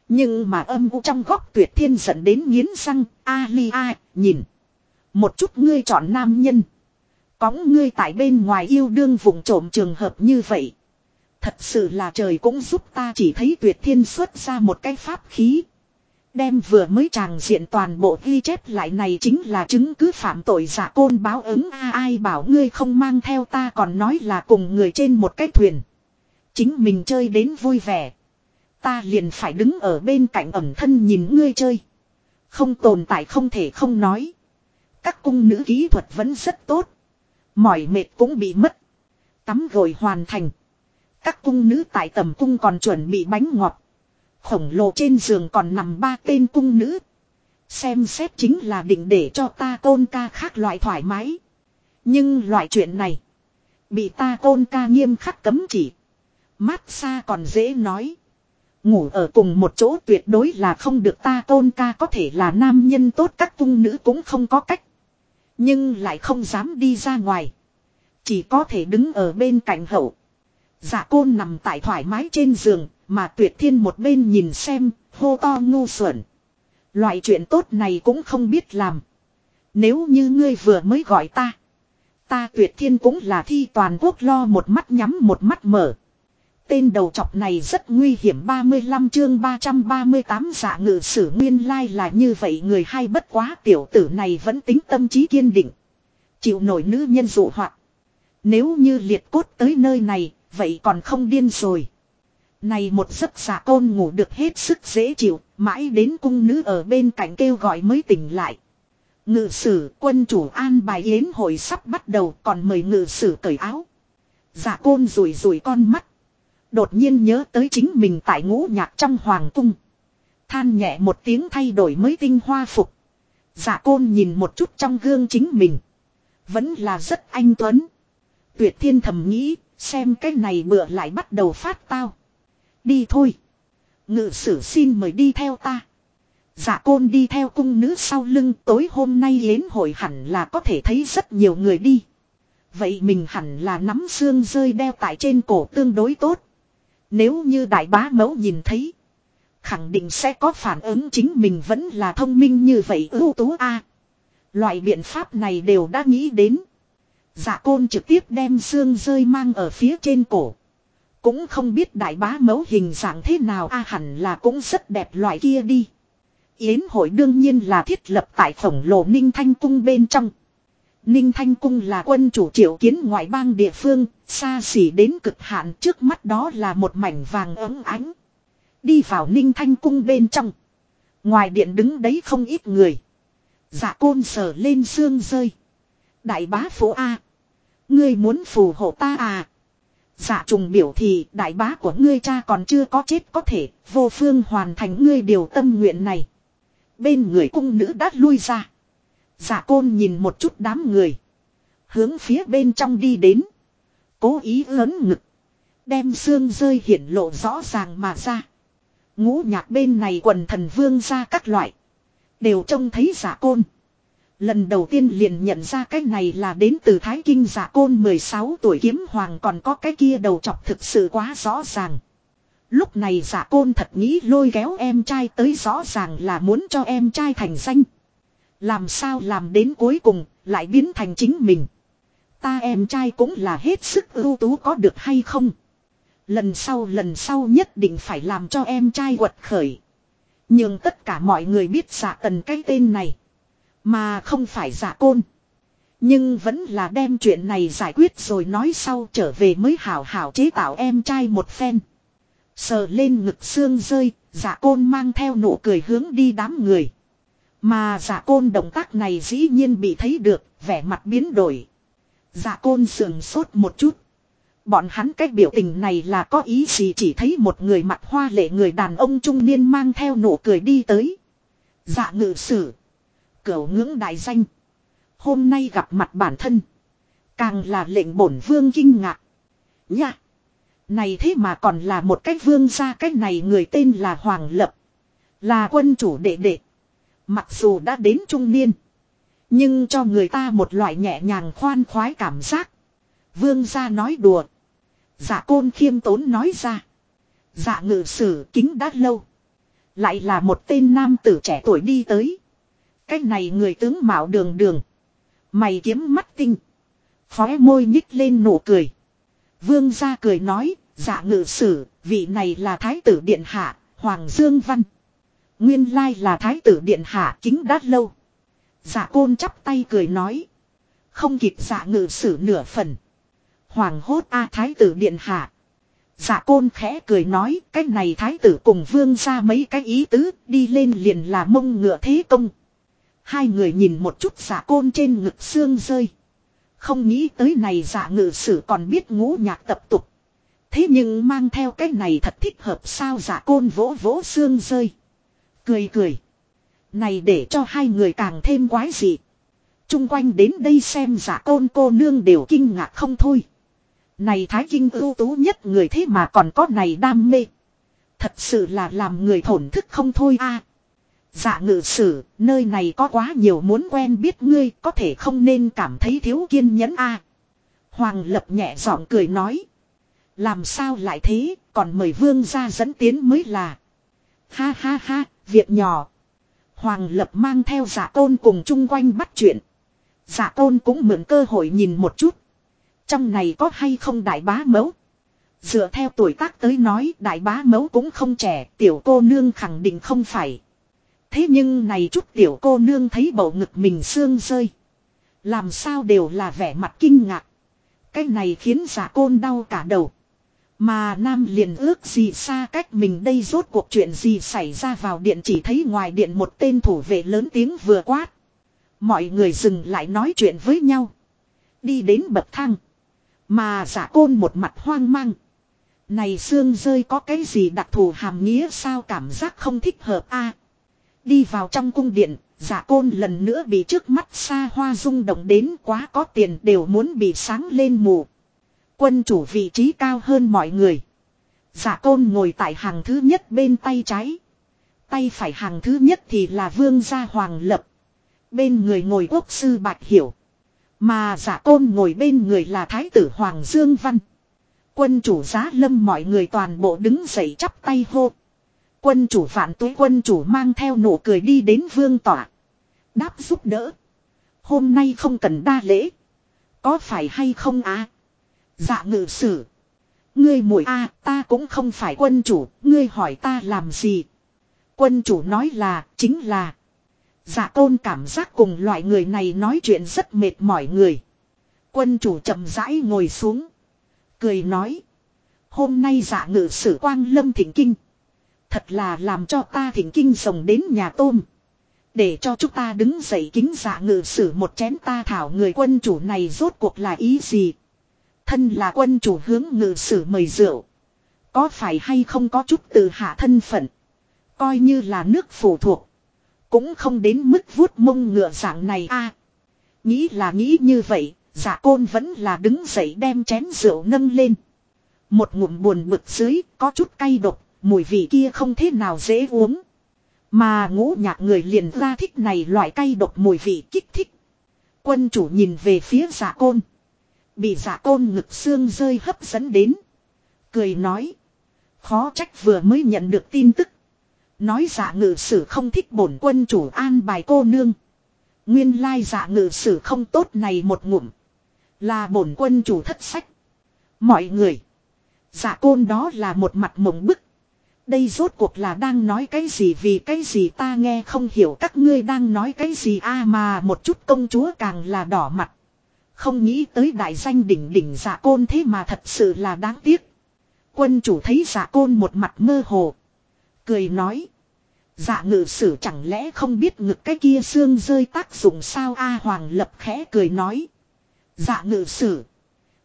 [SPEAKER 1] Nhưng mà âm u trong góc tuyệt thiên dẫn đến nghiến răng, a li a, nhìn. Một chút ngươi chọn nam nhân. Cóng ngươi tại bên ngoài yêu đương vùng trộm trường hợp như vậy. Thật sự là trời cũng giúp ta chỉ thấy tuyệt thiên xuất ra một cái pháp khí. Đem vừa mới tràng diện toàn bộ ghi chép lại này chính là chứng cứ phạm tội giả côn báo ứng a ai bảo ngươi không mang theo ta còn nói là cùng người trên một cái thuyền. Chính mình chơi đến vui vẻ. Ta liền phải đứng ở bên cạnh ẩm thân nhìn ngươi chơi. Không tồn tại không thể không nói. Các cung nữ kỹ thuật vẫn rất tốt. Mỏi mệt cũng bị mất. Tắm gội hoàn thành. Các cung nữ tại tầm cung còn chuẩn bị bánh ngọt. Khổng lồ trên giường còn nằm ba tên cung nữ. Xem xét chính là định để cho ta tôn ca khác loại thoải mái. Nhưng loại chuyện này. Bị ta tôn ca nghiêm khắc cấm chỉ. Mát xa còn dễ nói. Ngủ ở cùng một chỗ tuyệt đối là không được ta tôn ca có thể là nam nhân tốt các cung nữ cũng không có cách. Nhưng lại không dám đi ra ngoài. Chỉ có thể đứng ở bên cạnh hậu. Dạ côn nằm tại thoải mái trên giường, mà tuyệt thiên một bên nhìn xem, hô to ngu xuẩn. Loại chuyện tốt này cũng không biết làm. Nếu như ngươi vừa mới gọi ta. Ta tuyệt thiên cũng là thi toàn quốc lo một mắt nhắm một mắt mở. Tên đầu chọc này rất nguy hiểm 35 chương 338 giả ngự sử nguyên lai là như vậy người hay bất quá tiểu tử này vẫn tính tâm trí kiên định. Chịu nổi nữ nhân dụ hoạt. Nếu như liệt cốt tới nơi này, vậy còn không điên rồi. Này một giấc giả côn ngủ được hết sức dễ chịu, mãi đến cung nữ ở bên cạnh kêu gọi mới tỉnh lại. Ngự sử quân chủ an bài yến hội sắp bắt đầu còn mời ngự sử cởi áo. Giả côn rủi rủi con mắt. Đột nhiên nhớ tới chính mình tại ngũ nhạc trong hoàng cung. Than nhẹ một tiếng thay đổi mới tinh hoa phục. Giả côn nhìn một chút trong gương chính mình. Vẫn là rất anh tuấn. Tuyệt thiên thầm nghĩ, xem cái này bữa lại bắt đầu phát tao. Đi thôi. Ngự sử xin mời đi theo ta. Dạ côn đi theo cung nữ sau lưng tối hôm nay yến hội hẳn là có thể thấy rất nhiều người đi. Vậy mình hẳn là nắm xương rơi đeo tại trên cổ tương đối tốt. Nếu như đại bá mẫu nhìn thấy. Khẳng định sẽ có phản ứng chính mình vẫn là thông minh như vậy ưu tú a Loại biện pháp này đều đã nghĩ đến. Dạ côn trực tiếp đem xương rơi mang ở phía trên cổ. Cũng không biết đại bá mẫu hình dạng thế nào a, hẳn là cũng rất đẹp loại kia đi. Yến hội đương nhiên là thiết lập tại khổng lồ Ninh Thanh Cung bên trong. Ninh Thanh Cung là quân chủ triệu kiến ngoại bang địa phương, xa xỉ đến cực hạn trước mắt đó là một mảnh vàng ấm ánh. Đi vào Ninh Thanh Cung bên trong. Ngoài điện đứng đấy không ít người. Dạ côn sở lên xương rơi. Đại bá phố A. Ngươi muốn phù hộ ta à. Dạ trùng biểu thì đại bá của ngươi cha còn chưa có chết có thể vô phương hoàn thành ngươi điều tâm nguyện này. Bên người cung nữ đã lui ra. Dạ côn nhìn một chút đám người. Hướng phía bên trong đi đến. Cố ý lớn ngực. Đem xương rơi hiển lộ rõ ràng mà ra. Ngũ nhạc bên này quần thần vương ra các loại. Đều trông thấy giả côn. Lần đầu tiên liền nhận ra cái này là đến từ Thái Kinh giả côn 16 tuổi kiếm hoàng còn có cái kia đầu chọc thực sự quá rõ ràng. Lúc này giả côn thật nghĩ lôi kéo em trai tới rõ ràng là muốn cho em trai thành danh. Làm sao làm đến cuối cùng lại biến thành chính mình. Ta em trai cũng là hết sức ưu tú có được hay không. Lần sau lần sau nhất định phải làm cho em trai quật khởi. Nhưng tất cả mọi người biết giả tần cái tên này. Mà không phải giả côn. Nhưng vẫn là đem chuyện này giải quyết rồi nói sau trở về mới hảo hảo chế tạo em trai một phen. Sờ lên ngực xương rơi, giả côn mang theo nụ cười hướng đi đám người. Mà giả côn động tác này dĩ nhiên bị thấy được, vẻ mặt biến đổi. Giả côn sườn sốt một chút. Bọn hắn cách biểu tình này là có ý gì chỉ thấy một người mặt hoa lệ người đàn ông trung niên mang theo nụ cười đi tới. Dạ ngự sử. Cửu ngưỡng đại danh. Hôm nay gặp mặt bản thân. Càng là lệnh bổn vương kinh ngạc. Nha. Này thế mà còn là một cách vương gia cách này người tên là Hoàng Lập. Là quân chủ đệ đệ. Mặc dù đã đến trung niên. Nhưng cho người ta một loại nhẹ nhàng khoan khoái cảm giác. Vương gia nói đùa. Dạ côn khiêm tốn nói ra. Dạ ngự sử kính đã lâu. Lại là một tên nam tử trẻ tuổi đi tới. Cách này người tướng mạo đường đường. Mày kiếm mắt tinh. Khóe môi nhích lên nụ cười. Vương gia cười nói, dạ ngự sử, vị này là thái tử điện hạ, Hoàng Dương Văn. Nguyên lai là thái tử điện hạ kính đát lâu. Dạ côn chắp tay cười nói. Không kịp dạ ngự sử nửa phần. Hoàng hốt a thái tử điện hạ. Dạ côn khẽ cười nói, cái này thái tử cùng vương ra mấy cái ý tứ, đi lên liền là mông ngựa thế công. Hai người nhìn một chút dạ côn trên ngực xương rơi. Không nghĩ tới này dạ ngự sử còn biết ngũ nhạc tập tục. Thế nhưng mang theo cái này thật thích hợp sao dạ côn vỗ vỗ xương rơi. Cười cười. Này để cho hai người càng thêm quái dị. Trung quanh đến đây xem giả côn cô nương đều kinh ngạc không thôi. Này thái kinh ưu tú nhất người thế mà còn có này đam mê. Thật sự là làm người thổn thức không thôi a. Dạ ngự sử, nơi này có quá nhiều muốn quen biết ngươi, có thể không nên cảm thấy thiếu kiên nhẫn a. Hoàng lập nhẹ giọng cười nói. Làm sao lại thế, còn mời vương ra dẫn tiến mới là. Ha ha ha, việc nhỏ. Hoàng lập mang theo giả tôn cùng chung quanh bắt chuyện. Giả tôn cũng mượn cơ hội nhìn một chút. Trong này có hay không đại bá mẫu. Dựa theo tuổi tác tới nói đại bá mẫu cũng không trẻ, tiểu cô nương khẳng định không phải. Thế nhưng này chút tiểu cô nương thấy bầu ngực mình xương rơi. Làm sao đều là vẻ mặt kinh ngạc. Cái này khiến giả côn đau cả đầu. Mà Nam liền ước gì xa cách mình đây rốt cuộc chuyện gì xảy ra vào điện chỉ thấy ngoài điện một tên thủ vệ lớn tiếng vừa quát. Mọi người dừng lại nói chuyện với nhau. Đi đến bậc thang. Mà giả côn một mặt hoang mang. Này xương rơi có cái gì đặc thù hàm nghĩa sao cảm giác không thích hợp a Đi vào trong cung điện, giả côn lần nữa bị trước mắt xa hoa rung động đến quá có tiền đều muốn bị sáng lên mù. Quân chủ vị trí cao hơn mọi người. Giả côn ngồi tại hàng thứ nhất bên tay trái. Tay phải hàng thứ nhất thì là vương gia hoàng lập. Bên người ngồi quốc sư bạch hiểu. Mà giả côn ngồi bên người là thái tử Hoàng Dương Văn. Quân chủ giá lâm mọi người toàn bộ đứng dậy chắp tay hô. Quân chủ vạn tuế, quân chủ mang theo nụ cười đi đến vương tỏa. Đáp giúp đỡ. Hôm nay không cần đa lễ. Có phải hay không á? Dạ ngự sử. Ngươi muội a ta cũng không phải quân chủ, ngươi hỏi ta làm gì? Quân chủ nói là, chính là. Dạ tôn cảm giác cùng loại người này nói chuyện rất mệt mỏi người. Quân chủ chậm rãi ngồi xuống. Cười nói. Hôm nay dạ ngự sử quang lâm thỉnh kinh. Thật là làm cho ta thỉnh kinh rồng đến nhà tôm. Để cho chúng ta đứng dậy kính dạ ngự sử một chén ta thảo người quân chủ này rốt cuộc là ý gì. Thân là quân chủ hướng ngự sử mời rượu. Có phải hay không có chút từ hạ thân phận. Coi như là nước phụ thuộc. Cũng không đến mức vuốt mông ngựa dạng này a Nghĩ là nghĩ như vậy, giả côn vẫn là đứng dậy đem chén rượu nâng lên. Một ngụm buồn bực dưới, có chút cay độc, mùi vị kia không thế nào dễ uống. Mà ngũ nhạc người liền ra thích này loại cay độc mùi vị kích thích. Quân chủ nhìn về phía giả côn. Bị giả côn ngực xương rơi hấp dẫn đến. Cười nói. Khó trách vừa mới nhận được tin tức. Nói giả ngự sử không thích bổn quân chủ an bài cô nương. Nguyên lai giả ngự sử không tốt này một ngụm. Là bổn quân chủ thất sách. Mọi người. Giả côn đó là một mặt mộng bức. Đây rốt cuộc là đang nói cái gì vì cái gì ta nghe không hiểu các ngươi đang nói cái gì a à mà một chút công chúa càng là đỏ mặt. Không nghĩ tới đại danh đỉnh đỉnh giả côn thế mà thật sự là đáng tiếc. Quân chủ thấy giả côn một mặt mơ hồ. Cười nói. Dạ ngự sử chẳng lẽ không biết ngực cái kia xương rơi tác dụng sao A Hoàng lập khẽ cười nói. Dạ ngự sử.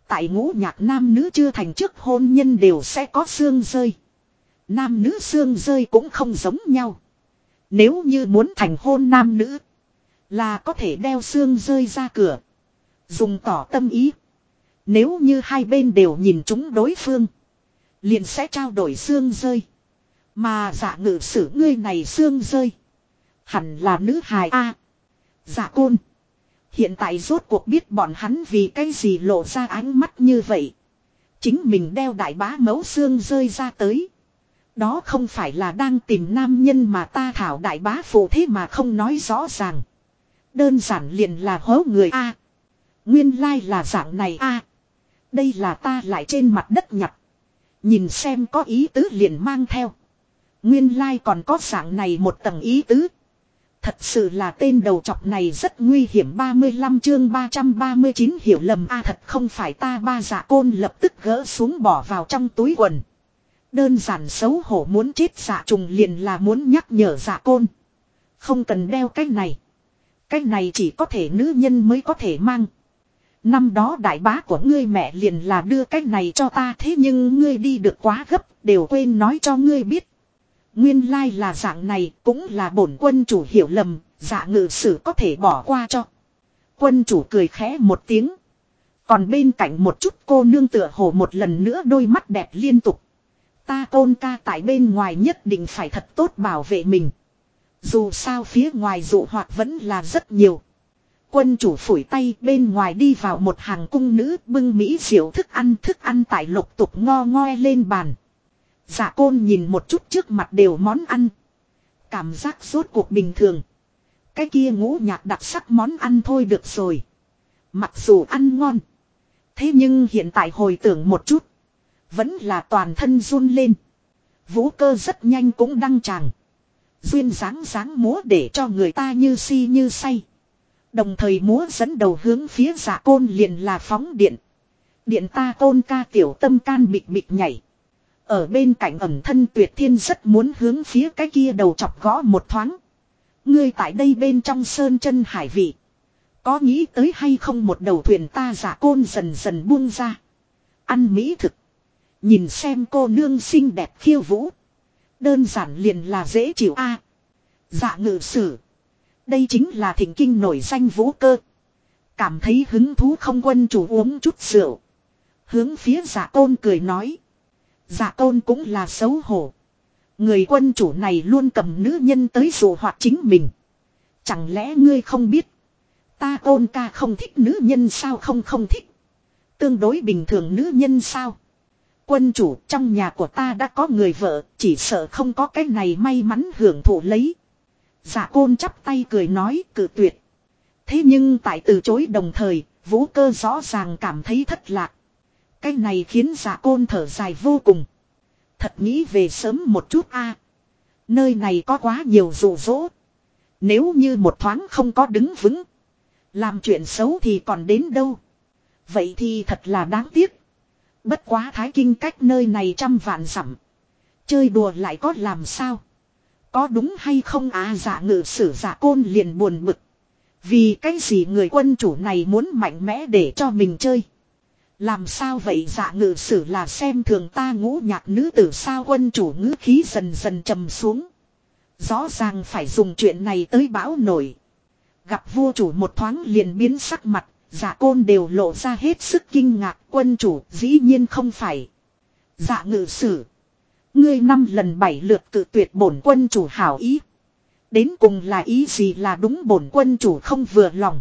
[SPEAKER 1] Tại ngũ nhạc nam nữ chưa thành trước hôn nhân đều sẽ có xương rơi. Nam nữ xương rơi cũng không giống nhau. Nếu như muốn thành hôn nam nữ. Là có thể đeo xương rơi ra cửa. Dùng tỏ tâm ý. Nếu như hai bên đều nhìn chúng đối phương. Liền sẽ trao đổi xương rơi. Mà giả ngự sử ngươi này xương rơi. Hẳn là nữ hài A. giả côn. Hiện tại rốt cuộc biết bọn hắn vì cái gì lộ ra ánh mắt như vậy. Chính mình đeo đại bá mấu xương rơi ra tới. Đó không phải là đang tìm nam nhân mà ta thảo đại bá phụ thế mà không nói rõ ràng. Đơn giản liền là hố người A. Nguyên lai là dạng này A. Đây là ta lại trên mặt đất nhặt. Nhìn xem có ý tứ liền mang theo. Nguyên lai còn có dạng này một tầng ý tứ. Thật sự là tên đầu chọc này rất nguy hiểm 35 chương 339 hiểu lầm a thật không phải ta ba giả côn lập tức gỡ xuống bỏ vào trong túi quần. Đơn giản xấu hổ muốn chết giả trùng liền là muốn nhắc nhở giả côn. Không cần đeo cái này. Cái này chỉ có thể nữ nhân mới có thể mang. Năm đó đại bá của ngươi mẹ liền là đưa cái này cho ta thế nhưng ngươi đi được quá gấp, đều quên nói cho ngươi biết. Nguyên lai là dạng này, cũng là bổn quân chủ hiểu lầm, dạ ngự sử có thể bỏ qua cho. Quân chủ cười khẽ một tiếng. Còn bên cạnh một chút cô nương tựa hồ một lần nữa đôi mắt đẹp liên tục. Ta côn ca tại bên ngoài nhất định phải thật tốt bảo vệ mình. Dù sao phía ngoài dụ hoạt vẫn là rất nhiều. Quân chủ phủi tay bên ngoài đi vào một hàng cung nữ bưng mỹ diệu thức ăn thức ăn tại lục tục ngo ngoe lên bàn. Dạ côn nhìn một chút trước mặt đều món ăn. Cảm giác rốt cuộc bình thường. Cái kia ngũ nhạc đặc sắc món ăn thôi được rồi. Mặc dù ăn ngon. Thế nhưng hiện tại hồi tưởng một chút. Vẫn là toàn thân run lên. Vũ cơ rất nhanh cũng đăng tràng. Duyên dáng dáng múa để cho người ta như si như say. Đồng thời múa dẫn đầu hướng phía giả côn liền là phóng điện. Điện ta côn ca tiểu tâm can bịch bịch nhảy. Ở bên cạnh ẩm thân tuyệt thiên rất muốn hướng phía cái kia đầu chọc gõ một thoáng. Ngươi tại đây bên trong sơn chân hải vị. Có nghĩ tới hay không một đầu thuyền ta giả côn dần dần buông ra. Ăn mỹ thực. Nhìn xem cô nương xinh đẹp khiêu vũ. Đơn giản liền là dễ chịu a. dạ ngự sử. Đây chính là thỉnh kinh nổi danh vũ cơ. Cảm thấy hứng thú không quân chủ uống chút rượu. Hướng phía giả tôn cười nói. Giả tôn cũng là xấu hổ. Người quân chủ này luôn cầm nữ nhân tới dụ hoạt chính mình. Chẳng lẽ ngươi không biết. Ta tôn ca không thích nữ nhân sao không không thích. Tương đối bình thường nữ nhân sao. Quân chủ trong nhà của ta đã có người vợ, chỉ sợ không có cái này may mắn hưởng thụ lấy. Giả côn chắp tay cười nói cử tuyệt. Thế nhưng tại từ chối đồng thời, vũ cơ rõ ràng cảm thấy thất lạc. Cái này khiến giả côn thở dài vô cùng. Thật nghĩ về sớm một chút a Nơi này có quá nhiều rủ rỗ. Nếu như một thoáng không có đứng vững. Làm chuyện xấu thì còn đến đâu. Vậy thì thật là đáng tiếc. Bất quá thái kinh cách nơi này trăm vạn dặm Chơi đùa lại có làm sao. Có đúng hay không à giả ngự sử giả côn liền buồn bực. Vì cái gì người quân chủ này muốn mạnh mẽ để cho mình chơi. Làm sao vậy dạ ngự sử là xem thường ta ngũ nhạc nữ tử sao quân chủ ngữ khí dần dần trầm xuống. Rõ ràng phải dùng chuyện này tới bão nổi. Gặp vua chủ một thoáng liền biến sắc mặt, giả côn đều lộ ra hết sức kinh ngạc quân chủ dĩ nhiên không phải. Dạ ngự sử. Ngươi năm lần bảy lượt cự tuyệt bổn quân chủ hảo ý. Đến cùng là ý gì là đúng bổn quân chủ không vừa lòng.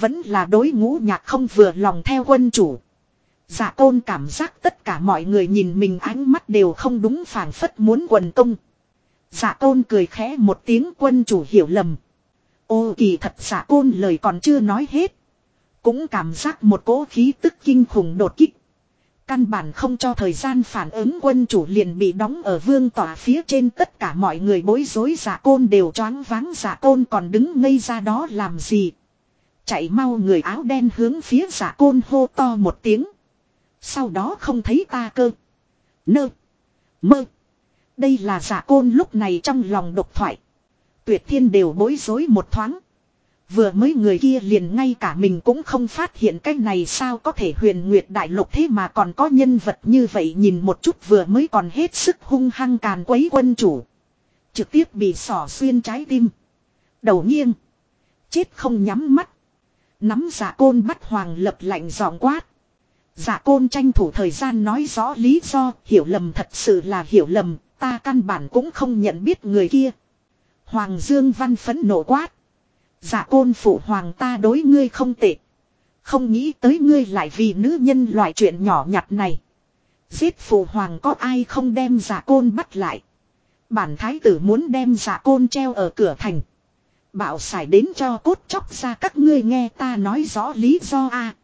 [SPEAKER 1] Vẫn là đối ngũ nhạc không vừa lòng theo quân chủ. Dạ tôn cảm giác tất cả mọi người nhìn mình ánh mắt đều không đúng phản phất muốn quần công. Dạ tôn cười khẽ một tiếng quân chủ hiểu lầm. Ô kỳ thật dạ côn lời còn chưa nói hết. Cũng cảm giác một cỗ khí tức kinh khủng đột kích. Căn bản không cho thời gian phản ứng, quân chủ liền bị đóng ở vương tỏa phía trên, tất cả mọi người bối rối, giả côn đều choáng váng, giả côn còn đứng ngây ra đó làm gì. Chạy mau, người áo đen hướng phía giả côn hô to một tiếng. Sau đó không thấy ta cơ. Nơ. Mơ. Đây là giả côn lúc này trong lòng độc thoại. Tuyệt thiên đều bối rối một thoáng. Vừa mới người kia liền ngay cả mình cũng không phát hiện cái này sao có thể huyền nguyệt đại lục thế mà còn có nhân vật như vậy nhìn một chút vừa mới còn hết sức hung hăng càn quấy quân chủ. Trực tiếp bị sỏ xuyên trái tim. Đầu nghiêng. Chết không nhắm mắt. Nắm giả côn bắt hoàng lập lạnh giọng quát. Giả côn tranh thủ thời gian nói rõ lý do, hiểu lầm thật sự là hiểu lầm, ta căn bản cũng không nhận biết người kia. Hoàng Dương Văn phấn nộ quát. Dạ côn phụ hoàng ta đối ngươi không tệ. Không nghĩ tới ngươi lại vì nữ nhân loại chuyện nhỏ nhặt này. Giết phụ hoàng có ai không đem giả dạ côn bắt lại. Bản thái tử muốn đem giả dạ côn treo ở cửa thành. Bảo xài đến cho cốt chóc ra các ngươi nghe ta nói rõ lý do a.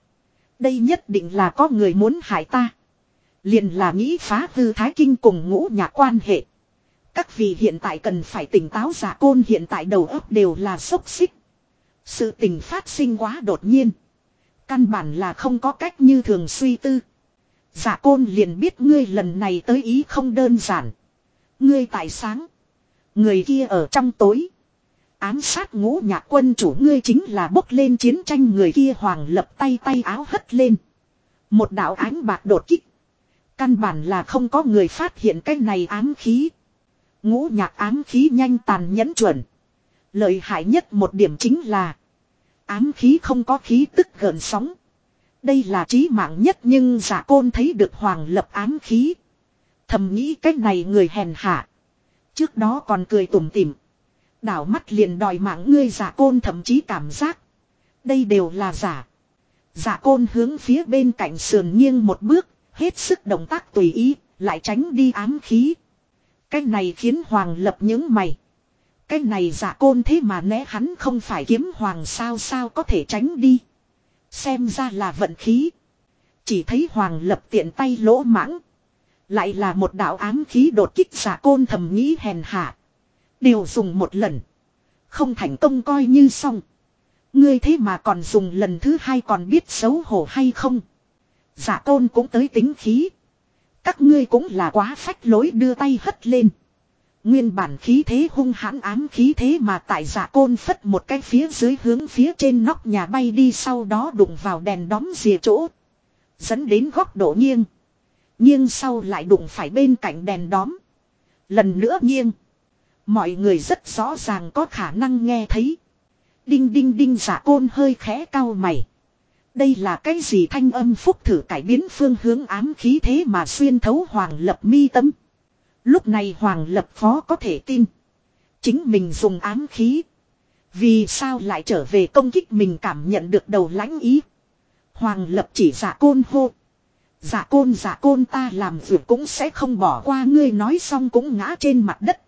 [SPEAKER 1] Đây nhất định là có người muốn hại ta. Liền là nghĩ phá hư thái kinh cùng ngũ nhà quan hệ. Các vị hiện tại cần phải tỉnh táo giả côn hiện tại đầu óc đều là sốc xích. Sự tình phát sinh quá đột nhiên. Căn bản là không có cách như thường suy tư. Giả côn liền biết ngươi lần này tới ý không đơn giản. Ngươi tại sáng. Người kia ở trong tối. Ám sát ngũ nhạc quân chủ ngươi chính là bốc lên chiến tranh người kia hoàng lập tay tay áo hất lên. Một đạo ánh bạc đột kích. Căn bản là không có người phát hiện cái này ám khí. Ngũ nhạc ám khí nhanh tàn nhẫn chuẩn. Lợi hại nhất một điểm chính là. Ám khí không có khí tức gần sóng. Đây là trí mạng nhất nhưng giả côn thấy được hoàng lập ám khí. Thầm nghĩ cách này người hèn hạ. Trước đó còn cười tủm tỉm. Đảo mắt liền đòi mạng ngươi giả côn thậm chí cảm giác. Đây đều là giả. Giả côn hướng phía bên cạnh sườn nghiêng một bước, hết sức động tác tùy ý, lại tránh đi ám khí. Cái này khiến Hoàng lập những mày. Cái này giả côn thế mà né hắn không phải kiếm Hoàng sao sao có thể tránh đi. Xem ra là vận khí. Chỉ thấy Hoàng lập tiện tay lỗ mãng. Lại là một đạo ám khí đột kích giả côn thầm nghĩ hèn hạ. Đều dùng một lần. Không thành công coi như xong. Ngươi thế mà còn dùng lần thứ hai còn biết xấu hổ hay không. Giả côn cũng tới tính khí. Các ngươi cũng là quá phách lối đưa tay hất lên. Nguyên bản khí thế hung hãn ám khí thế mà tại giả côn phất một cái phía dưới hướng phía trên nóc nhà bay đi sau đó đụng vào đèn đóm dìa chỗ. Dẫn đến góc độ nghiêng. Nghiêng sau lại đụng phải bên cạnh đèn đóm. Lần nữa nghiêng. Mọi người rất rõ ràng có khả năng nghe thấy. Đinh đinh đinh giả côn hơi khẽ cao mày. Đây là cái gì thanh âm phúc thử cải biến phương hướng ám khí thế mà xuyên thấu hoàng lập mi tâm. Lúc này hoàng lập khó có thể tin. Chính mình dùng ám khí. Vì sao lại trở về công kích mình cảm nhận được đầu lãnh ý. Hoàng lập chỉ giả côn hô. Giả côn giả côn ta làm việc cũng sẽ không bỏ qua, ngươi nói xong cũng ngã trên mặt đất.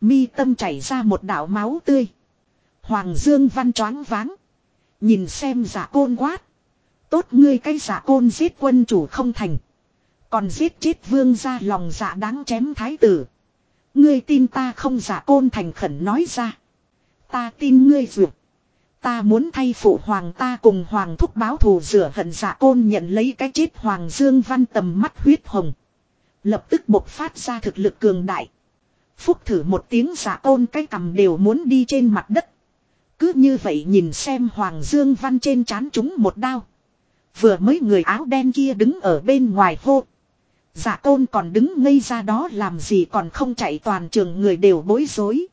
[SPEAKER 1] Mi tâm chảy ra một đạo máu tươi. Hoàng Dương văn choáng váng. Nhìn xem giả côn quát. Tốt, ngươi cái giả côn giết quân chủ không thành. Còn giết chết vương ra lòng dạ đáng chém thái tử. Ngươi tin ta không giả côn thành khẩn nói ra. Ta tin ngươi dược. Ta muốn thay phụ hoàng ta cùng hoàng thúc báo thù rửa hận giả côn nhận lấy cái chết hoàng dương văn tầm mắt huyết hồng. Lập tức bộc phát ra thực lực cường đại. Phúc thử một tiếng giả côn cái cầm đều muốn đi trên mặt đất. Cứ như vậy nhìn xem hoàng dương văn trên chán chúng một đao. Vừa mới người áo đen kia đứng ở bên ngoài hô. Dạ giả côn còn đứng ngây ra đó làm gì còn không chạy toàn trường người đều bối rối.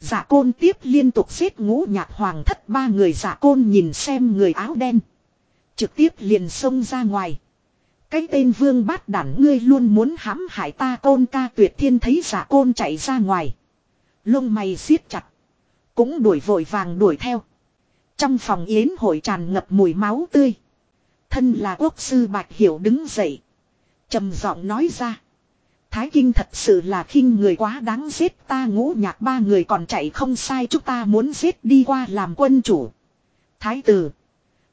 [SPEAKER 1] Dạ giả côn tiếp liên tục xếp ngũ nhạc hoàng thất ba người dạ giả côn nhìn xem người áo đen. Trực tiếp liền xông ra ngoài. Cái tên vương bát đản ngươi luôn muốn hãm hại ta côn ca tuyệt thiên thấy giả côn chạy ra ngoài. Lông mày siết chặt. Cũng đuổi vội vàng đuổi theo. Trong phòng yến hội tràn ngập mùi máu tươi. Thân là quốc sư Bạch Hiểu đứng dậy trầm giọng nói ra. Thái Kinh thật sự là khinh người quá đáng giết, ta ngũ nhạc ba người còn chạy không sai, chúng ta muốn giết đi qua làm quân chủ. Thái tử.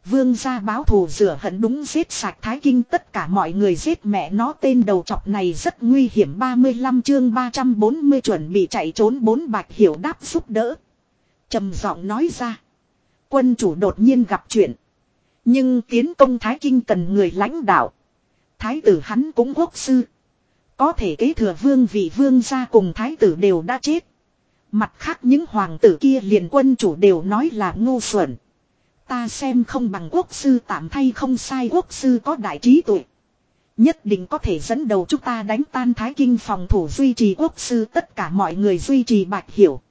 [SPEAKER 1] Vương gia báo thù rửa hận đúng giết sạch Thái Kinh, tất cả mọi người giết mẹ nó, tên đầu chọc này rất nguy hiểm 35 chương 340 chuẩn bị chạy trốn, bốn bạch hiểu đáp giúp đỡ. trầm giọng nói ra. Quân chủ đột nhiên gặp chuyện. Nhưng tiến công Thái Kinh cần người lãnh đạo. Thái tử hắn cũng quốc sư. Có thể kế thừa vương vị vương gia cùng thái tử đều đã chết. Mặt khác những hoàng tử kia liền quân chủ đều nói là ngu xuẩn. Ta xem không bằng quốc sư tạm thay không sai quốc sư có đại trí tuệ. Nhất định có thể dẫn đầu chúng ta đánh tan thái kinh phòng thủ duy trì quốc sư, tất cả mọi người duy trì bạch hiểu.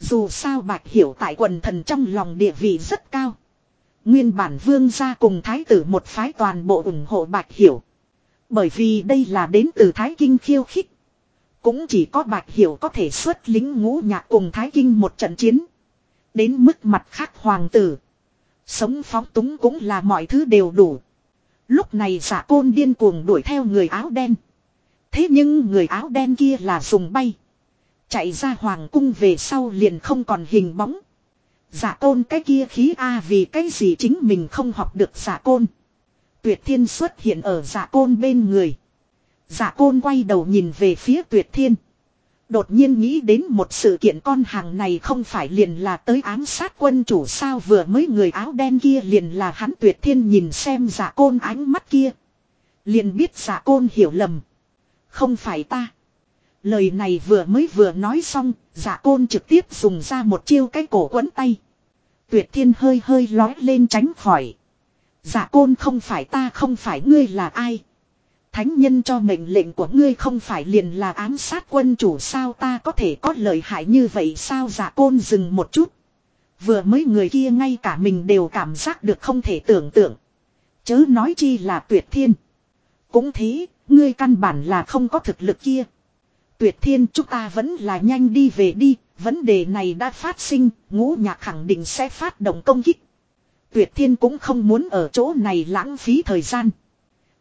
[SPEAKER 1] Dù sao bạch hiểu tại quần thần trong lòng địa vị rất cao. Nguyên bản vương gia cùng thái tử một phái toàn bộ ủng hộ bạch hiểu. Bởi vì đây là đến từ Thái Kinh khiêu khích. Cũng chỉ có Bạch Hiểu có thể xuất lính ngũ nhạc cùng Thái Kinh một trận chiến. Đến mức mặt khác hoàng tử. Sống phóng túng cũng là mọi thứ đều đủ. Lúc này giả côn điên cuồng đuổi theo người áo đen. Thế nhưng người áo đen kia là dùng bay. Chạy ra hoàng cung về sau liền không còn hình bóng. Giả côn cái kia khí A vì cái gì chính mình không học được giả côn. Tuyệt thiên xuất hiện ở giả côn bên người. Giả côn quay đầu nhìn về phía tuyệt thiên. Đột nhiên nghĩ đến một sự kiện con hàng này không phải liền là tới ám sát quân chủ sao vừa mới người áo đen kia liền là hắn tuyệt thiên nhìn xem giả côn ánh mắt kia. Liền biết giả côn hiểu lầm. Không phải ta. Lời này vừa mới vừa nói xong, giả côn trực tiếp dùng ra một chiêu cái cổ quấn tay. Tuyệt thiên hơi hơi lói lên tránh khỏi. Giả côn không phải ta không phải ngươi là ai. Thánh nhân cho mệnh lệnh của ngươi không phải liền là ám sát quân chủ sao ta có thể có lợi hại như vậy sao giả côn dừng một chút. Vừa mới người kia ngay cả mình đều cảm giác được không thể tưởng tượng. Chớ nói chi là tuyệt thiên. Cũng thế, ngươi căn bản là không có thực lực kia. Tuyệt thiên chúng ta vẫn là nhanh đi về đi, vấn đề này đã phát sinh, ngũ nhạc khẳng định sẽ phát động công kích. Tuyệt thiên cũng không muốn ở chỗ này lãng phí thời gian.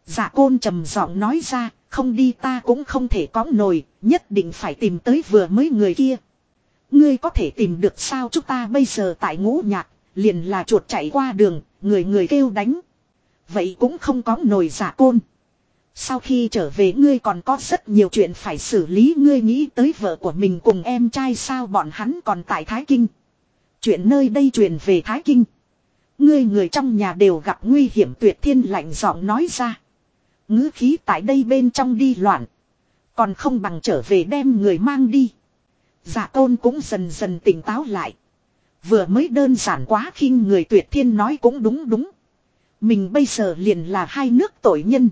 [SPEAKER 1] Dạ côn trầm giọng nói ra, không đi ta cũng không thể cõng nổi, nhất định phải tìm tới vừa mới người kia. Ngươi có thể tìm được sao chúng ta bây giờ tại ngũ nhạc, liền là chuột chạy qua đường, người người kêu đánh. Vậy cũng không có nổi giả côn. Sau khi trở về ngươi còn có rất nhiều chuyện phải xử lý ngươi nghĩ tới vợ của mình cùng em trai sao bọn hắn còn tại Thái Kinh. Chuyện nơi đây truyền về Thái Kinh. Ngươi người trong nhà đều gặp nguy hiểm tuyệt thiên lạnh giọng nói ra. ngữ khí tại đây bên trong đi loạn. Còn không bằng trở về đem người mang đi. Giả tôn cũng dần dần tỉnh táo lại. Vừa mới đơn giản quá khinh người tuyệt thiên nói cũng đúng đúng. Mình bây giờ liền là hai nước tội nhân.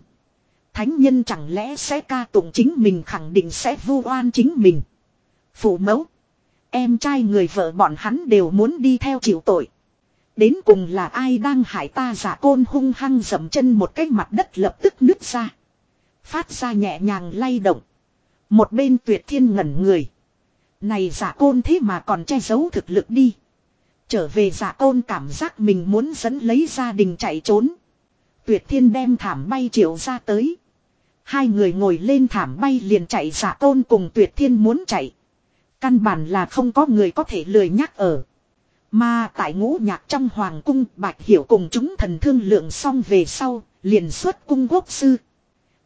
[SPEAKER 1] Thánh nhân chẳng lẽ sẽ ca tụng chính mình khẳng định sẽ vu oan chính mình. Phụ mẫu. Em trai người vợ bọn hắn đều muốn đi theo chịu tội. Đến cùng là ai đang hại ta giả côn hung hăng dậm chân một cái mặt đất lập tức nứt ra. Phát ra nhẹ nhàng lay động. Một bên tuyệt thiên ngẩn người. Này giả côn thế mà còn che giấu thực lực đi. Trở về giả côn cảm giác mình muốn dẫn lấy gia đình chạy trốn. Tuyệt thiên đem thảm bay triệu ra tới. Hai người ngồi lên thảm bay liền chạy giả côn cùng tuyệt thiên muốn chạy. Căn bản là không có người có thể lười nhắc ở. Mà tại ngũ nhạc trong hoàng cung bạch hiểu cùng chúng thần thương lượng xong về sau, liền xuất cung quốc sư.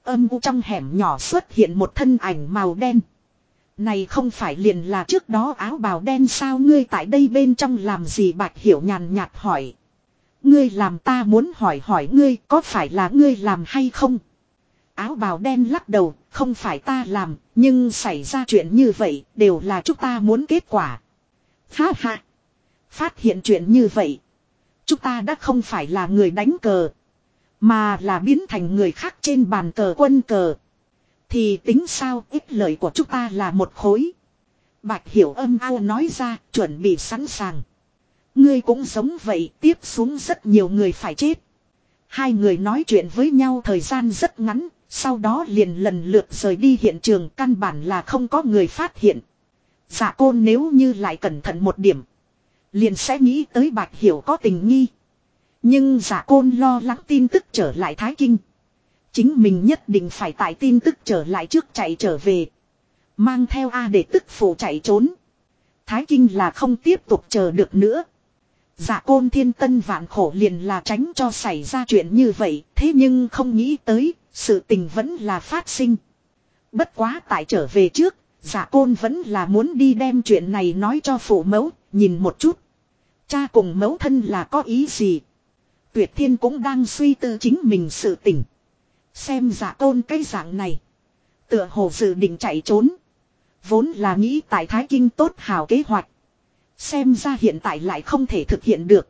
[SPEAKER 1] Âm u trong hẻm nhỏ xuất hiện một thân ảnh màu đen. Này không phải liền là trước đó áo bào đen sao ngươi tại đây bên trong làm gì bạch hiểu nhàn nhạt hỏi. Ngươi làm ta muốn hỏi hỏi ngươi có phải là ngươi làm hay không? Áo bào đen lắc đầu, không phải ta làm, nhưng xảy ra chuyện như vậy đều là chúng ta muốn kết quả. Ha ha! Phát hiện chuyện như vậy. Chúng ta đã không phải là người đánh cờ. Mà là biến thành người khác trên bàn cờ quân cờ. Thì tính sao ít lời của chúng ta là một khối. Bạch hiểu âm ao nói ra, chuẩn bị sẵn sàng. Ngươi cũng giống vậy, tiếp xuống rất nhiều người phải chết. Hai người nói chuyện với nhau thời gian rất ngắn. Sau đó liền lần lượt rời đi hiện trường, căn bản là không có người phát hiện. Dạ Giả côn nếu như lại cẩn thận một điểm. Liền sẽ nghĩ tới bạch hiểu có tình nghi. Nhưng giả côn lo lắng tin tức trở lại Thái Kinh. Chính mình nhất định phải tại tin tức trở lại trước chạy trở về. Mang theo A để tức phủ chạy trốn. Thái Kinh là không tiếp tục chờ được nữa. Giả côn thiên tân vạn khổ liền là tránh cho xảy ra chuyện như vậy. Thế nhưng không nghĩ tới, sự tình vẫn là phát sinh. Bất quá tại trở về trước, giả côn vẫn là muốn đi đem chuyện này nói cho phụ mẫu, nhìn một chút. Cha cùng mẫu thân là có ý gì? Tuyệt thiên cũng đang suy tư chính mình sự tình. Xem giả tôn cái dạng này. Tựa hồ dự định chạy trốn. Vốn là nghĩ tại Thái Kinh tốt hào kế hoạch. Xem ra hiện tại lại không thể thực hiện được.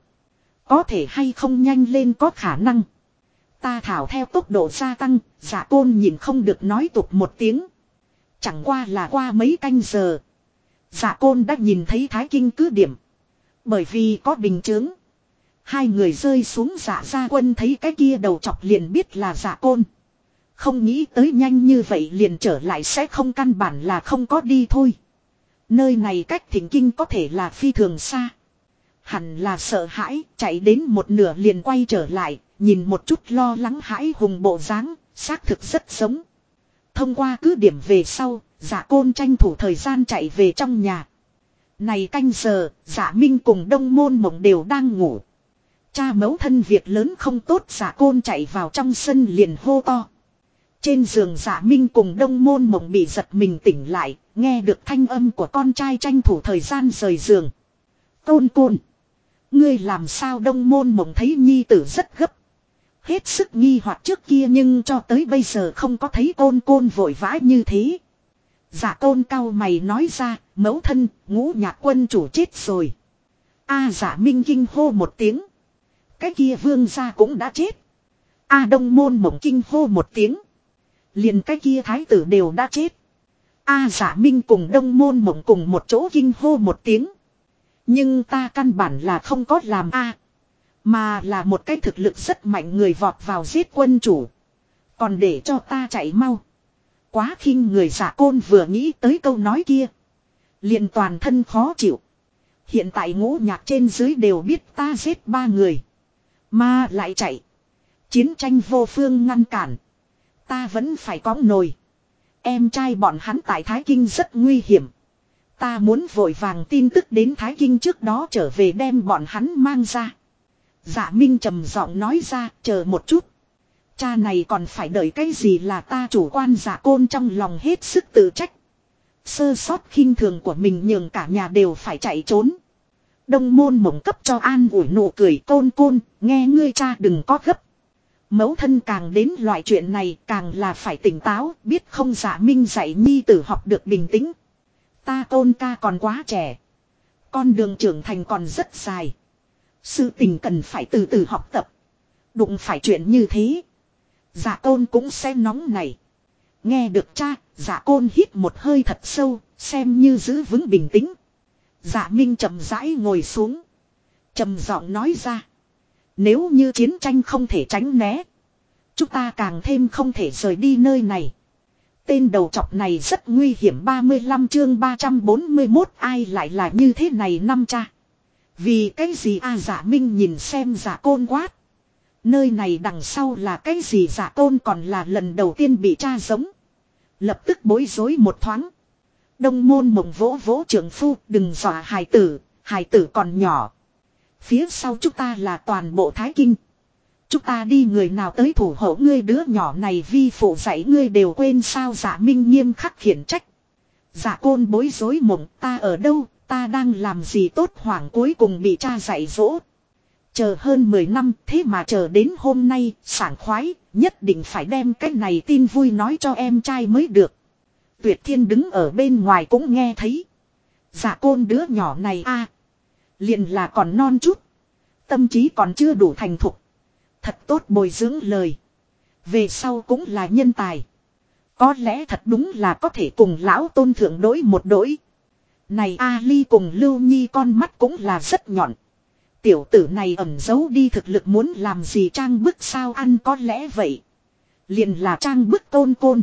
[SPEAKER 1] Có thể hay không nhanh lên có khả năng. Ta thảo theo tốc độ gia tăng, giả côn nhìn không được nói tục một tiếng. Chẳng qua là qua mấy canh giờ. Giả côn đã nhìn thấy Thái Kinh cứ điểm. Bởi vì có bình chứng. Hai người rơi xuống giả gia quân thấy cái kia đầu chọc liền biết là giả côn. Không nghĩ tới nhanh như vậy liền trở lại sẽ không căn bản là không có đi thôi. Nơi này cách thỉnh kinh có thể là phi thường xa. Hẳn là sợ hãi, chạy đến một nửa liền quay trở lại, nhìn một chút lo lắng hãi hùng bộ dáng, xác thực rất sống. Thông qua cứ điểm về sau, giả côn tranh thủ thời gian chạy về trong nhà. Này canh giờ, giả minh cùng đông môn mộng đều đang ngủ. Cha mấu thân việc lớn không tốt giả côn chạy vào trong sân liền hô to. Trên giường giả minh cùng đông môn mộng bị giật mình tỉnh lại, nghe được thanh âm của con trai tranh thủ thời gian rời giường. côn côn. Ngươi làm sao đông môn mộng thấy nhi tử rất gấp. Hết sức nghi hoặc trước kia nhưng cho tới bây giờ không có thấy côn côn vội vã như thế. Dạ giả tôn cao mày nói ra, mẫu thân, ngũ nhạc quân chủ chết rồi. A à, minh kinh hô một tiếng. Cái kia vương gia cũng đã chết. A đông môn mộng kinh hô một tiếng. Liền cái kia thái tử đều đã chết. A giả minh cùng đông môn mộng cùng một chỗ kinh hô một tiếng. Nhưng ta căn bản là không có làm A. Mà là một cái thực lực rất mạnh người vọt vào giết quân chủ. Còn để cho ta chạy mau. Quá khinh người giả côn vừa nghĩ tới câu nói kia. liền toàn thân khó chịu. Hiện tại ngũ nhạc trên dưới đều biết ta giết ba người. Mà lại chạy. Chiến tranh vô phương ngăn cản. Ta vẫn phải có nồi. Em trai bọn hắn tại Thái Kinh rất nguy hiểm. Ta muốn vội vàng tin tức đến Thái Kinh trước đó trở về đem bọn hắn mang ra. Dạ Minh trầm giọng nói ra, chờ một chút. Cha này còn phải đợi cái gì là ta chủ quan giả dạ côn trong lòng hết sức tự trách. Sơ sót khinh thường của mình nhường cả nhà đều phải chạy trốn. Đông môn mộng cấp cho an ủi nụ cười côn côn, nghe ngươi cha đừng có gấp. Mẫu thân càng đến loại chuyện này càng là phải tỉnh táo, biết không giả minh dạy nhi tử học được bình tĩnh. Ta tôn ca còn quá trẻ. Con đường trưởng thành còn rất dài. Sự tình cần phải từ từ học tập. Đụng phải chuyện như thế. Giả tôn cũng sẽ nóng này. Nghe được cha, giả côn hít một hơi thật sâu, xem như giữ vững bình tĩnh. Giả minh chậm rãi ngồi xuống. trầm giọng nói ra. Nếu như chiến tranh không thể tránh né. Chúng ta càng thêm không thể rời đi nơi này. Tên đầu chọc này rất nguy hiểm 35 chương 341 ai lại là như thế này năm cha. Vì cái gì a à, giả minh nhìn xem giả côn quát. Nơi này đằng sau là cái gì giả côn còn là lần đầu tiên bị cha giống. Lập tức bối rối một thoáng. Đông môn mộng vỗ vỗ trưởng phu đừng dọa hài tử, hài tử còn nhỏ. Phía sau chúng ta là toàn bộ Thái Kinh. Chúng ta đi người nào tới thủ hộ ngươi đứa nhỏ này vi phụ dạy ngươi đều quên sao giả minh nghiêm khắc khiển trách. Giả côn bối rối mộng ta ở đâu, ta đang làm gì tốt hoảng cuối cùng bị cha dạy dỗ. Chờ hơn 10 năm thế mà chờ đến hôm nay, sảng khoái, nhất định phải đem cái này tin vui nói cho em trai mới được. Tuyệt thiên đứng ở bên ngoài cũng nghe thấy. dạ côn đứa nhỏ này a liền là còn non chút. Tâm trí còn chưa đủ thành thục. Thật tốt bồi dưỡng lời. Về sau cũng là nhân tài. Có lẽ thật đúng là có thể cùng lão tôn thượng đối một đối. Này Ali cùng Lưu Nhi con mắt cũng là rất nhọn. Tiểu tử này ẩn giấu đi thực lực muốn làm gì trang bức sao ăn có lẽ vậy. Liền là trang bức tôn côn.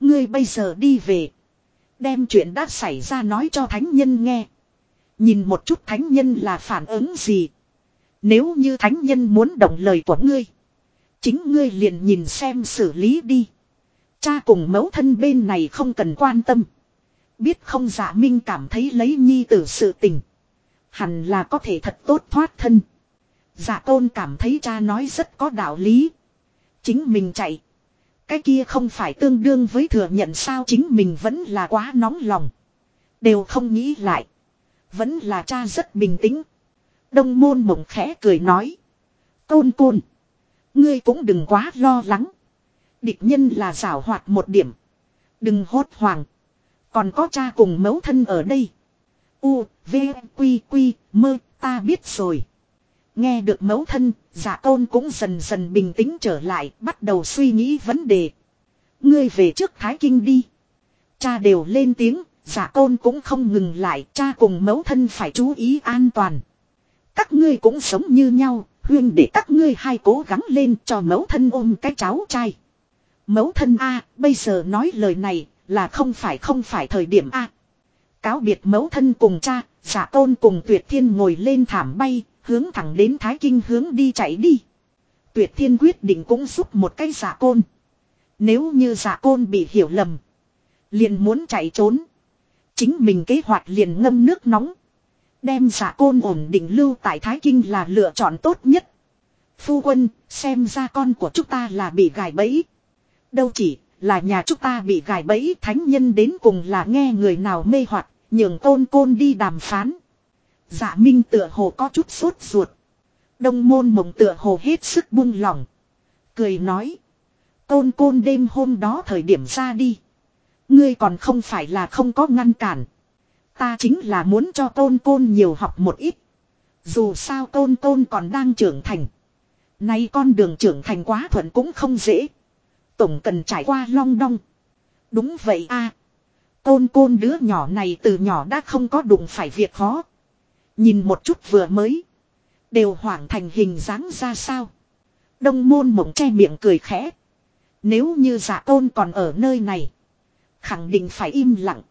[SPEAKER 1] Ngươi bây giờ đi về. Đem chuyện đã xảy ra nói cho thánh nhân nghe. Nhìn một chút thánh nhân là phản ứng gì. Nếu như thánh nhân muốn động lời của ngươi. Chính ngươi liền nhìn xem xử lý đi. Cha cùng mẫu thân bên này không cần quan tâm. Biết không giả minh cảm thấy lấy nhi tử sự tình. Hẳn là có thể thật tốt thoát thân. Giả tôn cảm thấy cha nói rất có đạo lý. Chính mình chạy. Cái kia không phải tương đương với thừa nhận sao chính mình vẫn là quá nóng lòng. Đều không nghĩ lại. Vẫn là cha rất bình tĩnh. Đông môn mộng khẽ cười nói. Tôn côn. Ngươi cũng đừng quá lo lắng. Địch nhân là rảo hoạt một điểm. Đừng hốt hoảng. Còn có cha cùng mẫu thân ở đây. U, V, Quy, Quy, mơ, ta biết rồi. Nghe được mẫu thân, giả tôn cũng dần dần bình tĩnh trở lại, bắt đầu suy nghĩ vấn đề. Ngươi về trước Thái Kinh đi. Cha đều lên tiếng, giả tôn cũng không ngừng lại, cha cùng mẫu thân phải chú ý an toàn. Các ngươi cũng sống như nhau, huyên để các ngươi hai cố gắng lên cho mẫu thân ôm cái cháu trai. Mẫu thân A, bây giờ nói lời này, là không phải không phải thời điểm A. Cáo biệt mẫu thân cùng cha, giả tôn cùng tuyệt thiên ngồi lên thảm bay, hướng thẳng đến Thái Kinh hướng đi chạy đi. Tuyệt thiên quyết định cũng giúp một cái giả côn. Nếu như giả côn bị hiểu lầm. Liền muốn chạy trốn. Chính mình kế hoạch liền ngâm nước nóng. Đem giả côn ổn định lưu tại Thái Kinh là lựa chọn tốt nhất. Phu quân, xem ra con của chúng ta là bị gài bẫy. Đâu chỉ là nhà chúng ta bị gài bẫy, thánh nhân đến cùng là nghe người nào mê hoặc, nhường côn côn đi đàm phán. Dạ minh tựa hồ có chút sốt ruột. Đông môn mộng tựa hồ hết sức buông lỏng. Cười nói. Côn côn đêm hôm đó thời điểm ra đi. Ngươi còn không phải là không có ngăn cản. Ta chính là muốn cho tôn côn nhiều học một ít. Dù sao tôn côn còn đang trưởng thành. Nay con đường trưởng thành quá thuận cũng không dễ. Tổng cần trải qua long đong. Đúng vậy a Côn côn đứa nhỏ này từ nhỏ đã không có đụng phải việc khó. Nhìn một chút vừa mới. Đều hoảng thành hình dáng ra sao. Đông môn mộng che miệng cười khẽ. Nếu như giả côn còn ở nơi này. Khẳng định phải im lặng.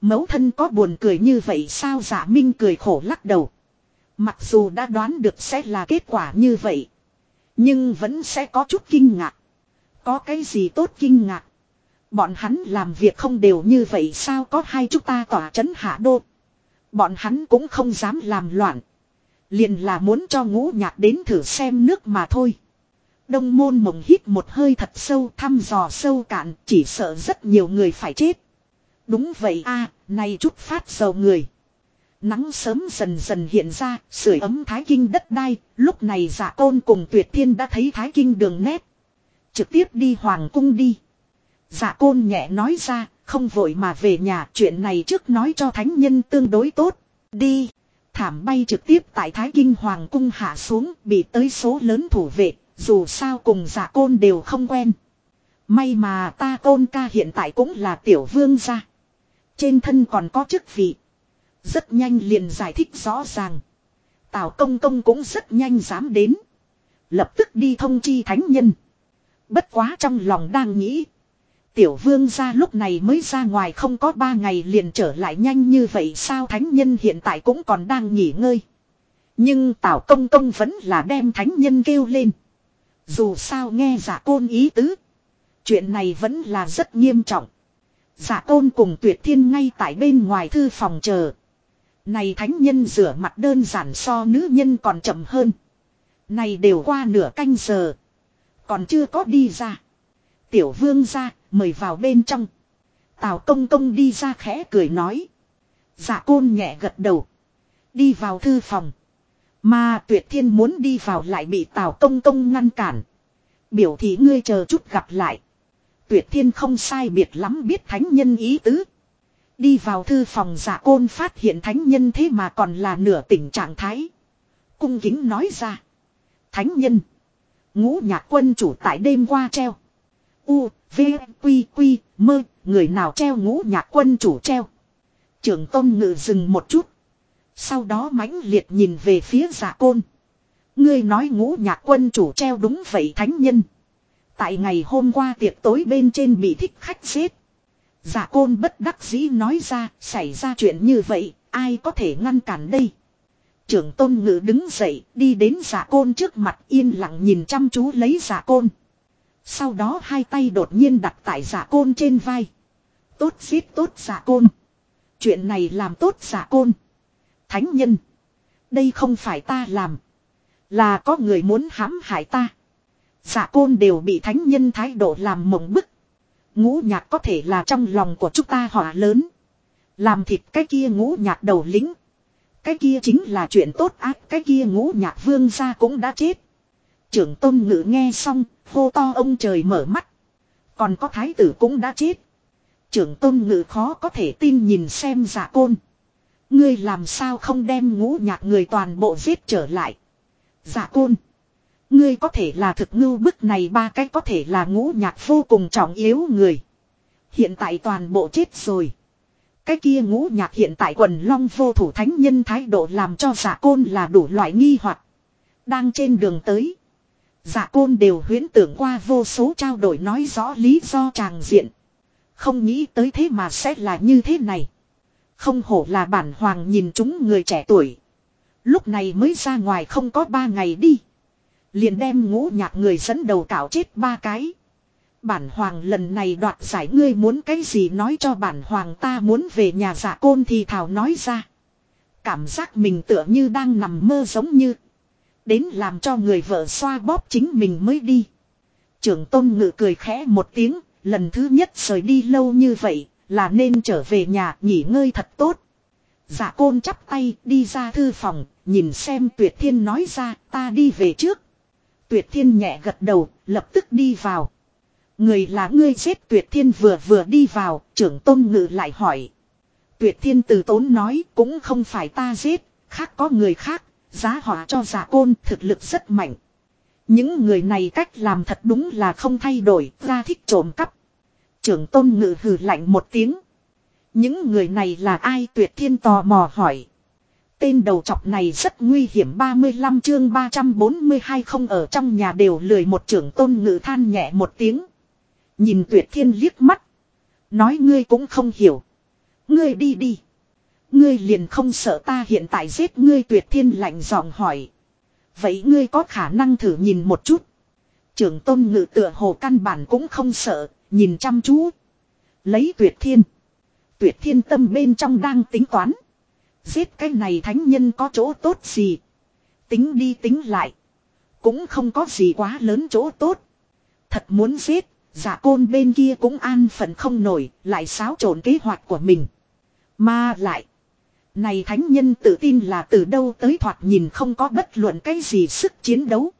[SPEAKER 1] Mẫu thân có buồn cười như vậy sao giả minh cười khổ lắc đầu. Mặc dù đã đoán được sẽ là kết quả như vậy. Nhưng vẫn sẽ có chút kinh ngạc. Có cái gì tốt kinh ngạc. Bọn hắn làm việc không đều như vậy sao có hai chúng ta tỏa chấn hạ đô. Bọn hắn cũng không dám làm loạn. Liền là muốn cho ngũ nhạc đến thử xem nước mà thôi. Đông môn mộng hít một hơi thật sâu thăm dò sâu cạn chỉ sợ rất nhiều người phải chết. Đúng vậy a nay chút phát dầu người. Nắng sớm dần dần hiện ra, sưởi ấm thái kinh đất đai, lúc này dạ giả tôn cùng tuyệt thiên đã thấy thái kinh đường nét. Trực tiếp đi hoàng cung đi. Giả côn nhẹ nói ra, không vội mà về nhà chuyện này trước nói cho thánh nhân tương đối tốt. Đi. Thảm bay trực tiếp tại Thái Kinh Hoàng cung hạ xuống bị tới số lớn thủ vệ, dù sao cùng giả côn đều không quen. May mà ta côn ca hiện tại cũng là tiểu vương gia. Trên thân còn có chức vị. Rất nhanh liền giải thích rõ ràng. Tào công công cũng rất nhanh dám đến. Lập tức đi thông chi thánh nhân. Bất quá trong lòng đang nghĩ. Tiểu vương ra lúc này mới ra ngoài không có ba ngày liền trở lại nhanh như vậy sao thánh nhân hiện tại cũng còn đang nghỉ ngơi. Nhưng Tào Công Công vẫn là đem thánh nhân kêu lên. Dù sao nghe giả côn ý tứ. Chuyện này vẫn là rất nghiêm trọng. Giả côn cùng tuyệt thiên ngay tại bên ngoài thư phòng chờ. Này thánh nhân rửa mặt đơn giản so nữ nhân còn chậm hơn. Này đều qua nửa canh giờ. Còn chưa có đi ra. Tiểu vương ra, mời vào bên trong. Tào công công đi ra khẽ cười nói. Dạ côn nhẹ gật đầu. Đi vào thư phòng. Mà tuyệt thiên muốn đi vào lại bị tào công công ngăn cản. Biểu thị ngươi chờ chút gặp lại. Tuyệt thiên không sai biệt lắm biết thánh nhân ý tứ. Đi vào thư phòng dạ côn phát hiện thánh nhân thế mà còn là nửa tỉnh trạng thái. Cung kính nói ra. Thánh nhân. Ngũ nhạc quân chủ tại đêm qua treo. U, V, Quy, Quy, Mơ, người nào treo ngũ nhạc quân chủ treo. Trưởng tôn ngự dừng một chút. Sau đó mãnh liệt nhìn về phía giả côn. Ngươi nói ngũ nhạc quân chủ treo đúng vậy thánh nhân. Tại ngày hôm qua tiệc tối bên trên bị thích khách giết. Giả côn bất đắc dĩ nói ra, xảy ra chuyện như vậy, ai có thể ngăn cản đây. Trưởng tôn ngự đứng dậy, đi đến giả côn trước mặt yên lặng nhìn chăm chú lấy giả côn. Sau đó hai tay đột nhiên đặt tại giả côn trên vai. Tốt giết tốt giả côn. Chuyện này làm tốt giả côn. Thánh nhân. Đây không phải ta làm. Là có người muốn hãm hại ta. Giả côn đều bị thánh nhân thái độ làm mộng bức. Ngũ nhạc có thể là trong lòng của chúng ta họa lớn. Làm thịt cái kia ngũ nhạc đầu lính. Cái kia chính là chuyện tốt ác. Cái kia ngũ nhạc vương gia cũng đã chết. Trưởng tôn ngữ nghe xong, hô to ông trời mở mắt. Còn có thái tử cũng đã chết. Trưởng tôn ngữ khó có thể tin nhìn xem giả côn. Ngươi làm sao không đem ngũ nhạc người toàn bộ giết trở lại. Giả côn. Ngươi có thể là thực ngưu bức này ba cái có thể là ngũ nhạc vô cùng trọng yếu người. Hiện tại toàn bộ chết rồi. Cái kia ngũ nhạc hiện tại quần long vô thủ thánh nhân thái độ làm cho giả côn là đủ loại nghi hoặc Đang trên đường tới. Giả côn đều huyễn tưởng qua vô số trao đổi nói rõ lý do tràng diện. Không nghĩ tới thế mà sẽ là như thế này. Không hổ là bản hoàng nhìn chúng người trẻ tuổi. Lúc này mới ra ngoài không có ba ngày đi. Liền đem ngũ nhạc người dẫn đầu cạo chết ba cái. Bản hoàng lần này đoạt giải ngươi muốn cái gì nói cho bản hoàng ta muốn về nhà giả côn thì thảo nói ra. Cảm giác mình tựa như đang nằm mơ giống như. Đến làm cho người vợ xoa bóp chính mình mới đi. Trưởng tôn ngự cười khẽ một tiếng, lần thứ nhất rời đi lâu như vậy, là nên trở về nhà nghỉ ngơi thật tốt. Dạ côn chắp tay đi ra thư phòng, nhìn xem tuyệt thiên nói ra ta đi về trước. Tuyệt thiên nhẹ gật đầu, lập tức đi vào. Người là ngươi giết tuyệt thiên vừa vừa đi vào, trưởng tôn ngự lại hỏi. Tuyệt thiên từ tốn nói cũng không phải ta giết, khác có người khác, giá họa cho giả côn thực lực rất mạnh. Những người này cách làm thật đúng là không thay đổi, ra thích trộm cắp. Trưởng tôn ngự hừ lạnh một tiếng. Những người này là ai tuyệt thiên tò mò hỏi. Tên đầu chọc này rất nguy hiểm 35 chương 342 không ở trong nhà đều lười một trưởng tôn ngự than nhẹ một tiếng. Nhìn tuyệt thiên liếc mắt. Nói ngươi cũng không hiểu. Ngươi đi đi. Ngươi liền không sợ ta hiện tại giết ngươi tuyệt thiên lạnh giọng hỏi. Vậy ngươi có khả năng thử nhìn một chút. Trưởng tôn ngự tựa hồ căn bản cũng không sợ, nhìn chăm chú. Lấy tuyệt thiên. Tuyệt thiên tâm bên trong đang tính toán. Giết cái này thánh nhân có chỗ tốt gì. Tính đi tính lại. Cũng không có gì quá lớn chỗ tốt. Thật muốn giết, giả côn bên kia cũng an phận không nổi, lại xáo trộn kế hoạch của mình. Mà lại. Này thánh nhân tự tin là từ đâu tới thoạt nhìn không có bất luận cái gì sức chiến đấu.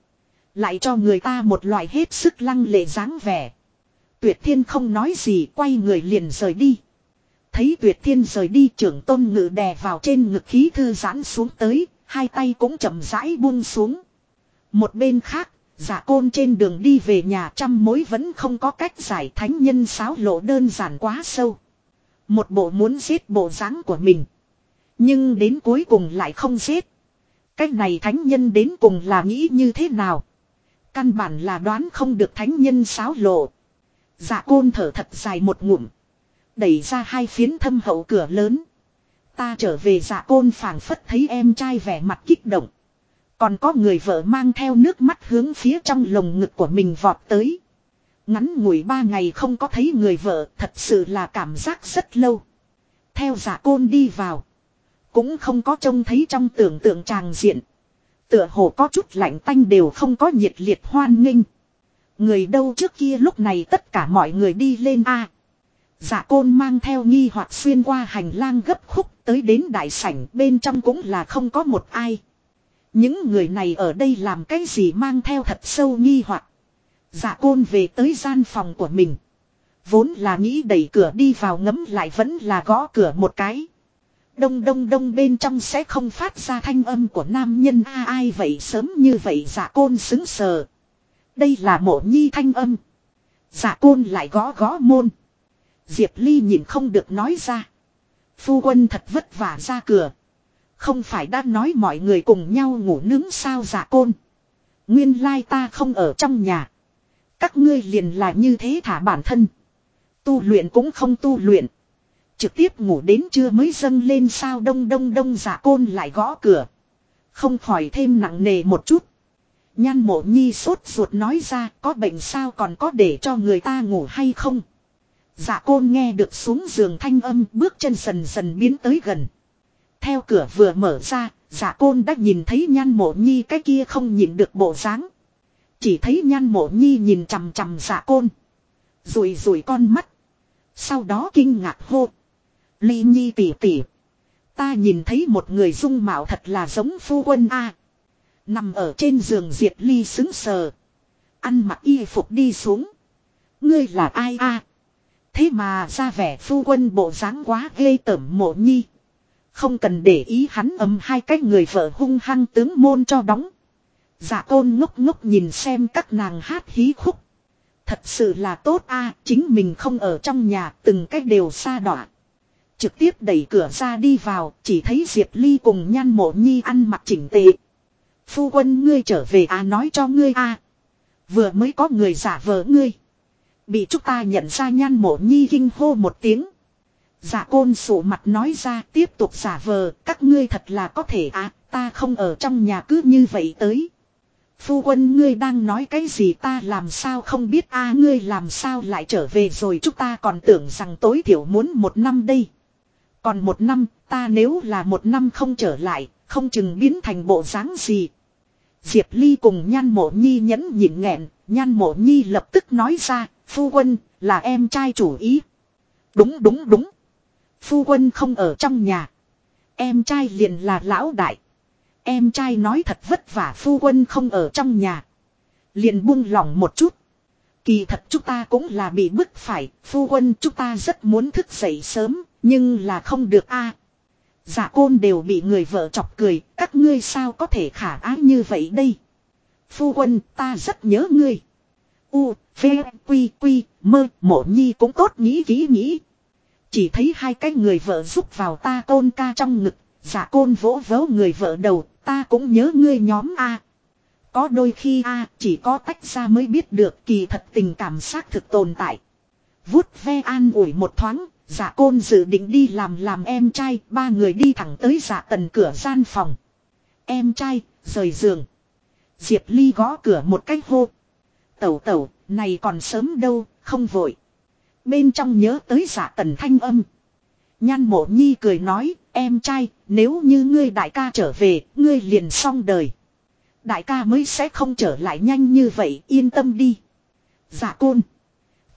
[SPEAKER 1] Lại cho người ta một loại hết sức lăng lệ dáng vẻ. Tuyệt thiên không nói gì quay người liền rời đi. Thấy tuyệt thiên rời đi trưởng tôn ngự đè vào trên ngực khí thư giãn xuống tới, hai tay cũng chậm rãi buông xuống. Một bên khác, giả côn trên đường đi về nhà trăm mối vẫn không có cách giải thánh nhân sáo lộ đơn giản quá sâu. Một bộ muốn giết bộ dáng của mình. Nhưng đến cuối cùng lại không giết. Cách này thánh nhân đến cùng là nghĩ như thế nào? Căn bản là đoán không được thánh nhân sáo lộ. Dạ côn thở thật dài một ngụm. Đẩy ra hai phiến thâm hậu cửa lớn. Ta trở về dạ côn phảng phất thấy em trai vẻ mặt kích động. Còn có người vợ mang theo nước mắt hướng phía trong lồng ngực của mình vọt tới. Ngắn ngủi ba ngày không có thấy người vợ, thật sự là cảm giác rất lâu. Theo giả côn đi vào. Cũng không có trông thấy trong tưởng tượng tràng diện. Tựa hồ có chút lạnh tanh đều không có nhiệt liệt hoan nghênh. Người đâu trước kia lúc này tất cả mọi người đi lên A. Giả côn mang theo nghi hoặc xuyên qua hành lang gấp khúc tới đến đại sảnh, bên trong cũng là không có một ai. Những người này ở đây làm cái gì mang theo thật sâu nghi hoặc. Giả côn về tới gian phòng của mình. Vốn là nghĩ đẩy cửa đi vào ngấm lại vẫn là gõ cửa một cái. Đông đông đông bên trong sẽ không phát ra thanh âm của nam nhân a, ai vậy sớm như vậy giả côn xứng sờ. Đây là mộ nhi thanh âm. Giả côn lại gõ gõ môn. Diệp Ly nhìn không được nói ra. Phu quân thật vất vả ra cửa. Không phải đang nói mọi người cùng nhau ngủ nướng sao giả côn. Nguyên lai ta không ở trong nhà. Các ngươi liền là như thế thả bản thân. Tu luyện cũng không tu luyện. Trực tiếp ngủ đến trưa mới dâng lên sao đông đông đông giả côn lại gõ cửa. Không khỏi thêm nặng nề một chút. Nhan mộ nhi sốt ruột nói ra, có bệnh sao còn có để cho người ta ngủ hay không. Dạ côn nghe được xuống giường thanh âm, bước chân dần dần biến tới gần. Theo cửa vừa mở ra, giả côn đã nhìn thấy nhan mộ nhi cái kia không nhìn được bộ dáng. Chỉ thấy nhan mộ nhi nhìn chằm chằm giả côn. Rùi rùi con mắt. Sau đó kinh ngạc hô. Ly nhi tỉ tỉ. Ta nhìn thấy một người dung mạo thật là giống phu quân A. Nằm ở trên giường diệt ly xứng sờ. Ăn mặc y phục đi xuống. Ngươi là ai A. Thế mà ra vẻ phu quân bộ dáng quá ghê tởm mộ nhi. Không cần để ý hắn ầm hai cái người vợ hung hăng tướng môn cho đóng. Dạ tôn ngốc ngốc nhìn xem các nàng hát hí khúc. Thật sự là tốt a chính mình không ở trong nhà từng cách đều xa đọa. Trực tiếp đẩy cửa ra đi vào, chỉ thấy Diệp Ly cùng nhan mộ nhi ăn mặc chỉnh tề. Phu quân ngươi trở về à nói cho ngươi a Vừa mới có người giả vờ ngươi. Bị chúng ta nhận ra nhan mộ nhi kinh hô một tiếng. Giả côn sổ mặt nói ra tiếp tục giả vờ, các ngươi thật là có thể à, ta không ở trong nhà cứ như vậy tới. Phu quân ngươi đang nói cái gì ta làm sao không biết a ngươi làm sao lại trở về rồi chúng ta còn tưởng rằng tối thiểu muốn một năm đây. Còn một năm, ta nếu là một năm không trở lại, không chừng biến thành bộ dáng gì. Diệp Ly cùng Nhan Mộ Nhi nhẫn nhịn nghẹn, Nhan Mộ Nhi lập tức nói ra, phu quân, là em trai chủ ý. Đúng đúng đúng. Phu quân không ở trong nhà. Em trai liền là lão đại. Em trai nói thật vất vả phu quân không ở trong nhà. Liền buông lỏng một chút. Kỳ thật chúng ta cũng là bị bức phải, phu quân chúng ta rất muốn thức dậy sớm, nhưng là không được a. À, dạ côn đều bị người vợ chọc cười, các ngươi sao có thể khả ái như vậy đây. Phu quân ta rất nhớ ngươi. U, V, Quy, Quy, mơ, mộ nhi cũng tốt nghĩ kỹ nghĩ. Chỉ thấy hai cái người vợ rúc vào ta côn ca trong ngực, giả côn vỗ vỗ người vợ đầu, ta cũng nhớ ngươi nhóm A. Có đôi khi A chỉ có tách ra mới biết được kỳ thật tình cảm xác thực tồn tại. Vút ve an ủi một thoáng, giả côn dự định đi làm làm em trai, ba người đi thẳng tới giả tần cửa gian phòng. Em trai, rời giường. Diệp Ly gõ cửa một cách hô. Tẩu tẩu, này còn sớm đâu, không vội. Bên trong nhớ tới giả tần thanh âm. Nhan mộ nhi cười nói, em trai, nếu như ngươi đại ca trở về, ngươi liền xong đời. Đại ca mới sẽ không trở lại nhanh như vậy, yên tâm đi. Giả côn.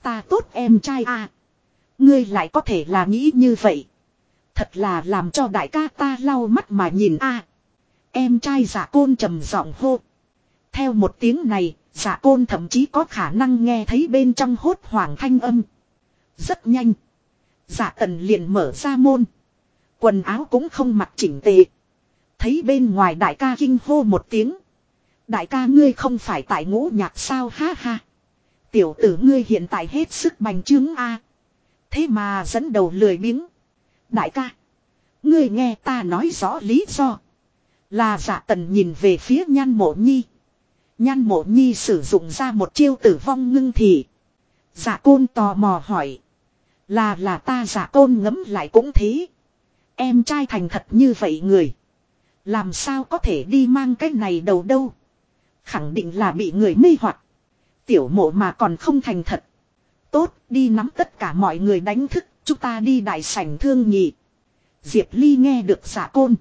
[SPEAKER 1] Ta tốt em trai à. Ngươi lại có thể là nghĩ như vậy. Thật là làm cho đại ca ta lau mắt mà nhìn a. Em trai giả côn trầm giọng hô. Theo một tiếng này, giả côn thậm chí có khả năng nghe thấy bên trong hốt hoảng thanh âm. Rất nhanh. Giả tần liền mở ra môn. Quần áo cũng không mặc chỉnh tề. Thấy bên ngoài đại ca kinh hô một tiếng. Đại ca ngươi không phải tại ngũ nhạc sao, ha ha. Tiểu tử ngươi hiện tại hết sức bành trướng a. Thế mà dẫn đầu lười biếng. Đại ca. Ngươi nghe ta nói rõ lý do. Là giả tần nhìn về phía nhan mộ nhi. Nhan mộ nhi sử dụng ra một chiêu tử vong ngưng thị. Giả côn tò mò hỏi. Là là ta giả côn ngấm lại cũng thế. Em trai thành thật như vậy người. Làm sao có thể đi mang cái này đầu đâu. Khẳng định là bị người mê hoặc. Tiểu mộ mà còn không thành thật. Tốt, đi nắm tất cả mọi người đánh thức. Chúng ta đi đại sảnh thương nhị. Diệp Ly nghe được giả côn.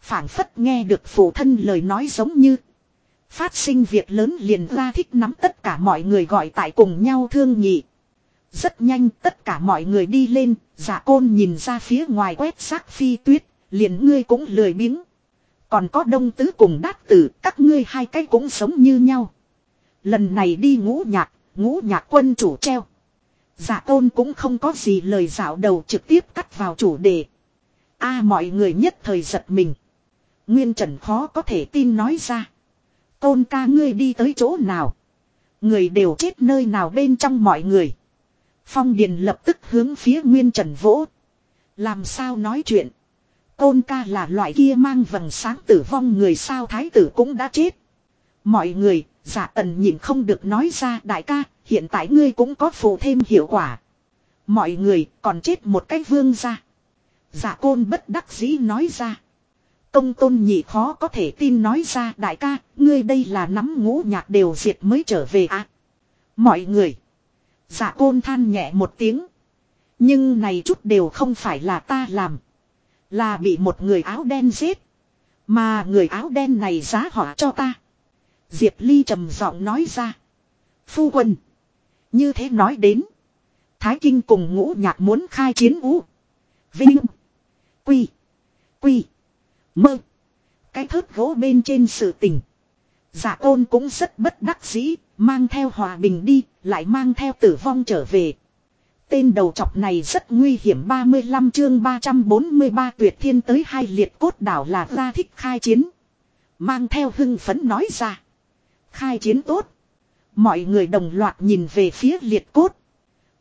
[SPEAKER 1] phảng phất nghe được phụ thân lời nói giống như. Phát sinh việc lớn liền ra thích nắm tất cả mọi người gọi tại cùng nhau thương nhị. Rất nhanh tất cả mọi người đi lên, giả côn nhìn ra phía ngoài quét xác phi tuyết, liền ngươi cũng lười biếng. Còn có đông tứ cùng đát tử, các ngươi hai cái cũng sống như nhau. Lần này đi ngũ nhạc, ngũ nhạc quân chủ treo. Giả tôn cũng không có gì lời dạo đầu trực tiếp cắt vào chủ đề. a mọi người nhất thời giật mình. Nguyên trần khó có thể tin nói ra. Tôn ca ngươi đi tới chỗ nào? Người đều chết nơi nào bên trong mọi người. Phong Điền lập tức hướng phía Nguyên Trần vỗ. Làm sao nói chuyện? Côn ca là loại kia mang vầng sáng tử vong người sao thái tử cũng đã chết. Mọi người, giả ẩn nhìn không được nói ra đại ca, hiện tại ngươi cũng có phụ thêm hiệu quả. Mọi người còn chết một cách vương ra. Giả côn bất đắc dĩ nói ra. Công tôn nhị khó có thể tin nói ra đại ca, ngươi đây là nắm ngũ nhạc đều diệt mới trở về à. Mọi người. Dạ côn than nhẹ một tiếng. Nhưng này chút đều không phải là ta làm. Là bị một người áo đen giết. Mà người áo đen này giá họa cho ta. Diệp Ly trầm giọng nói ra. Phu quân. Như thế nói đến. Thái Kinh cùng ngũ nhạc muốn khai chiến ú. Vinh. Quy. Quy. Mơ. Cái thớt gỗ bên trên sự tình. Giả dạ côn cũng rất bất đắc dĩ, mang theo hòa bình đi, lại mang theo tử vong trở về. Tên đầu chọc này rất nguy hiểm 35 chương 343 tuyệt thiên tới hai liệt cốt đảo là ra thích khai chiến. Mang theo hưng phấn nói ra. Khai chiến tốt. Mọi người đồng loạt nhìn về phía liệt cốt.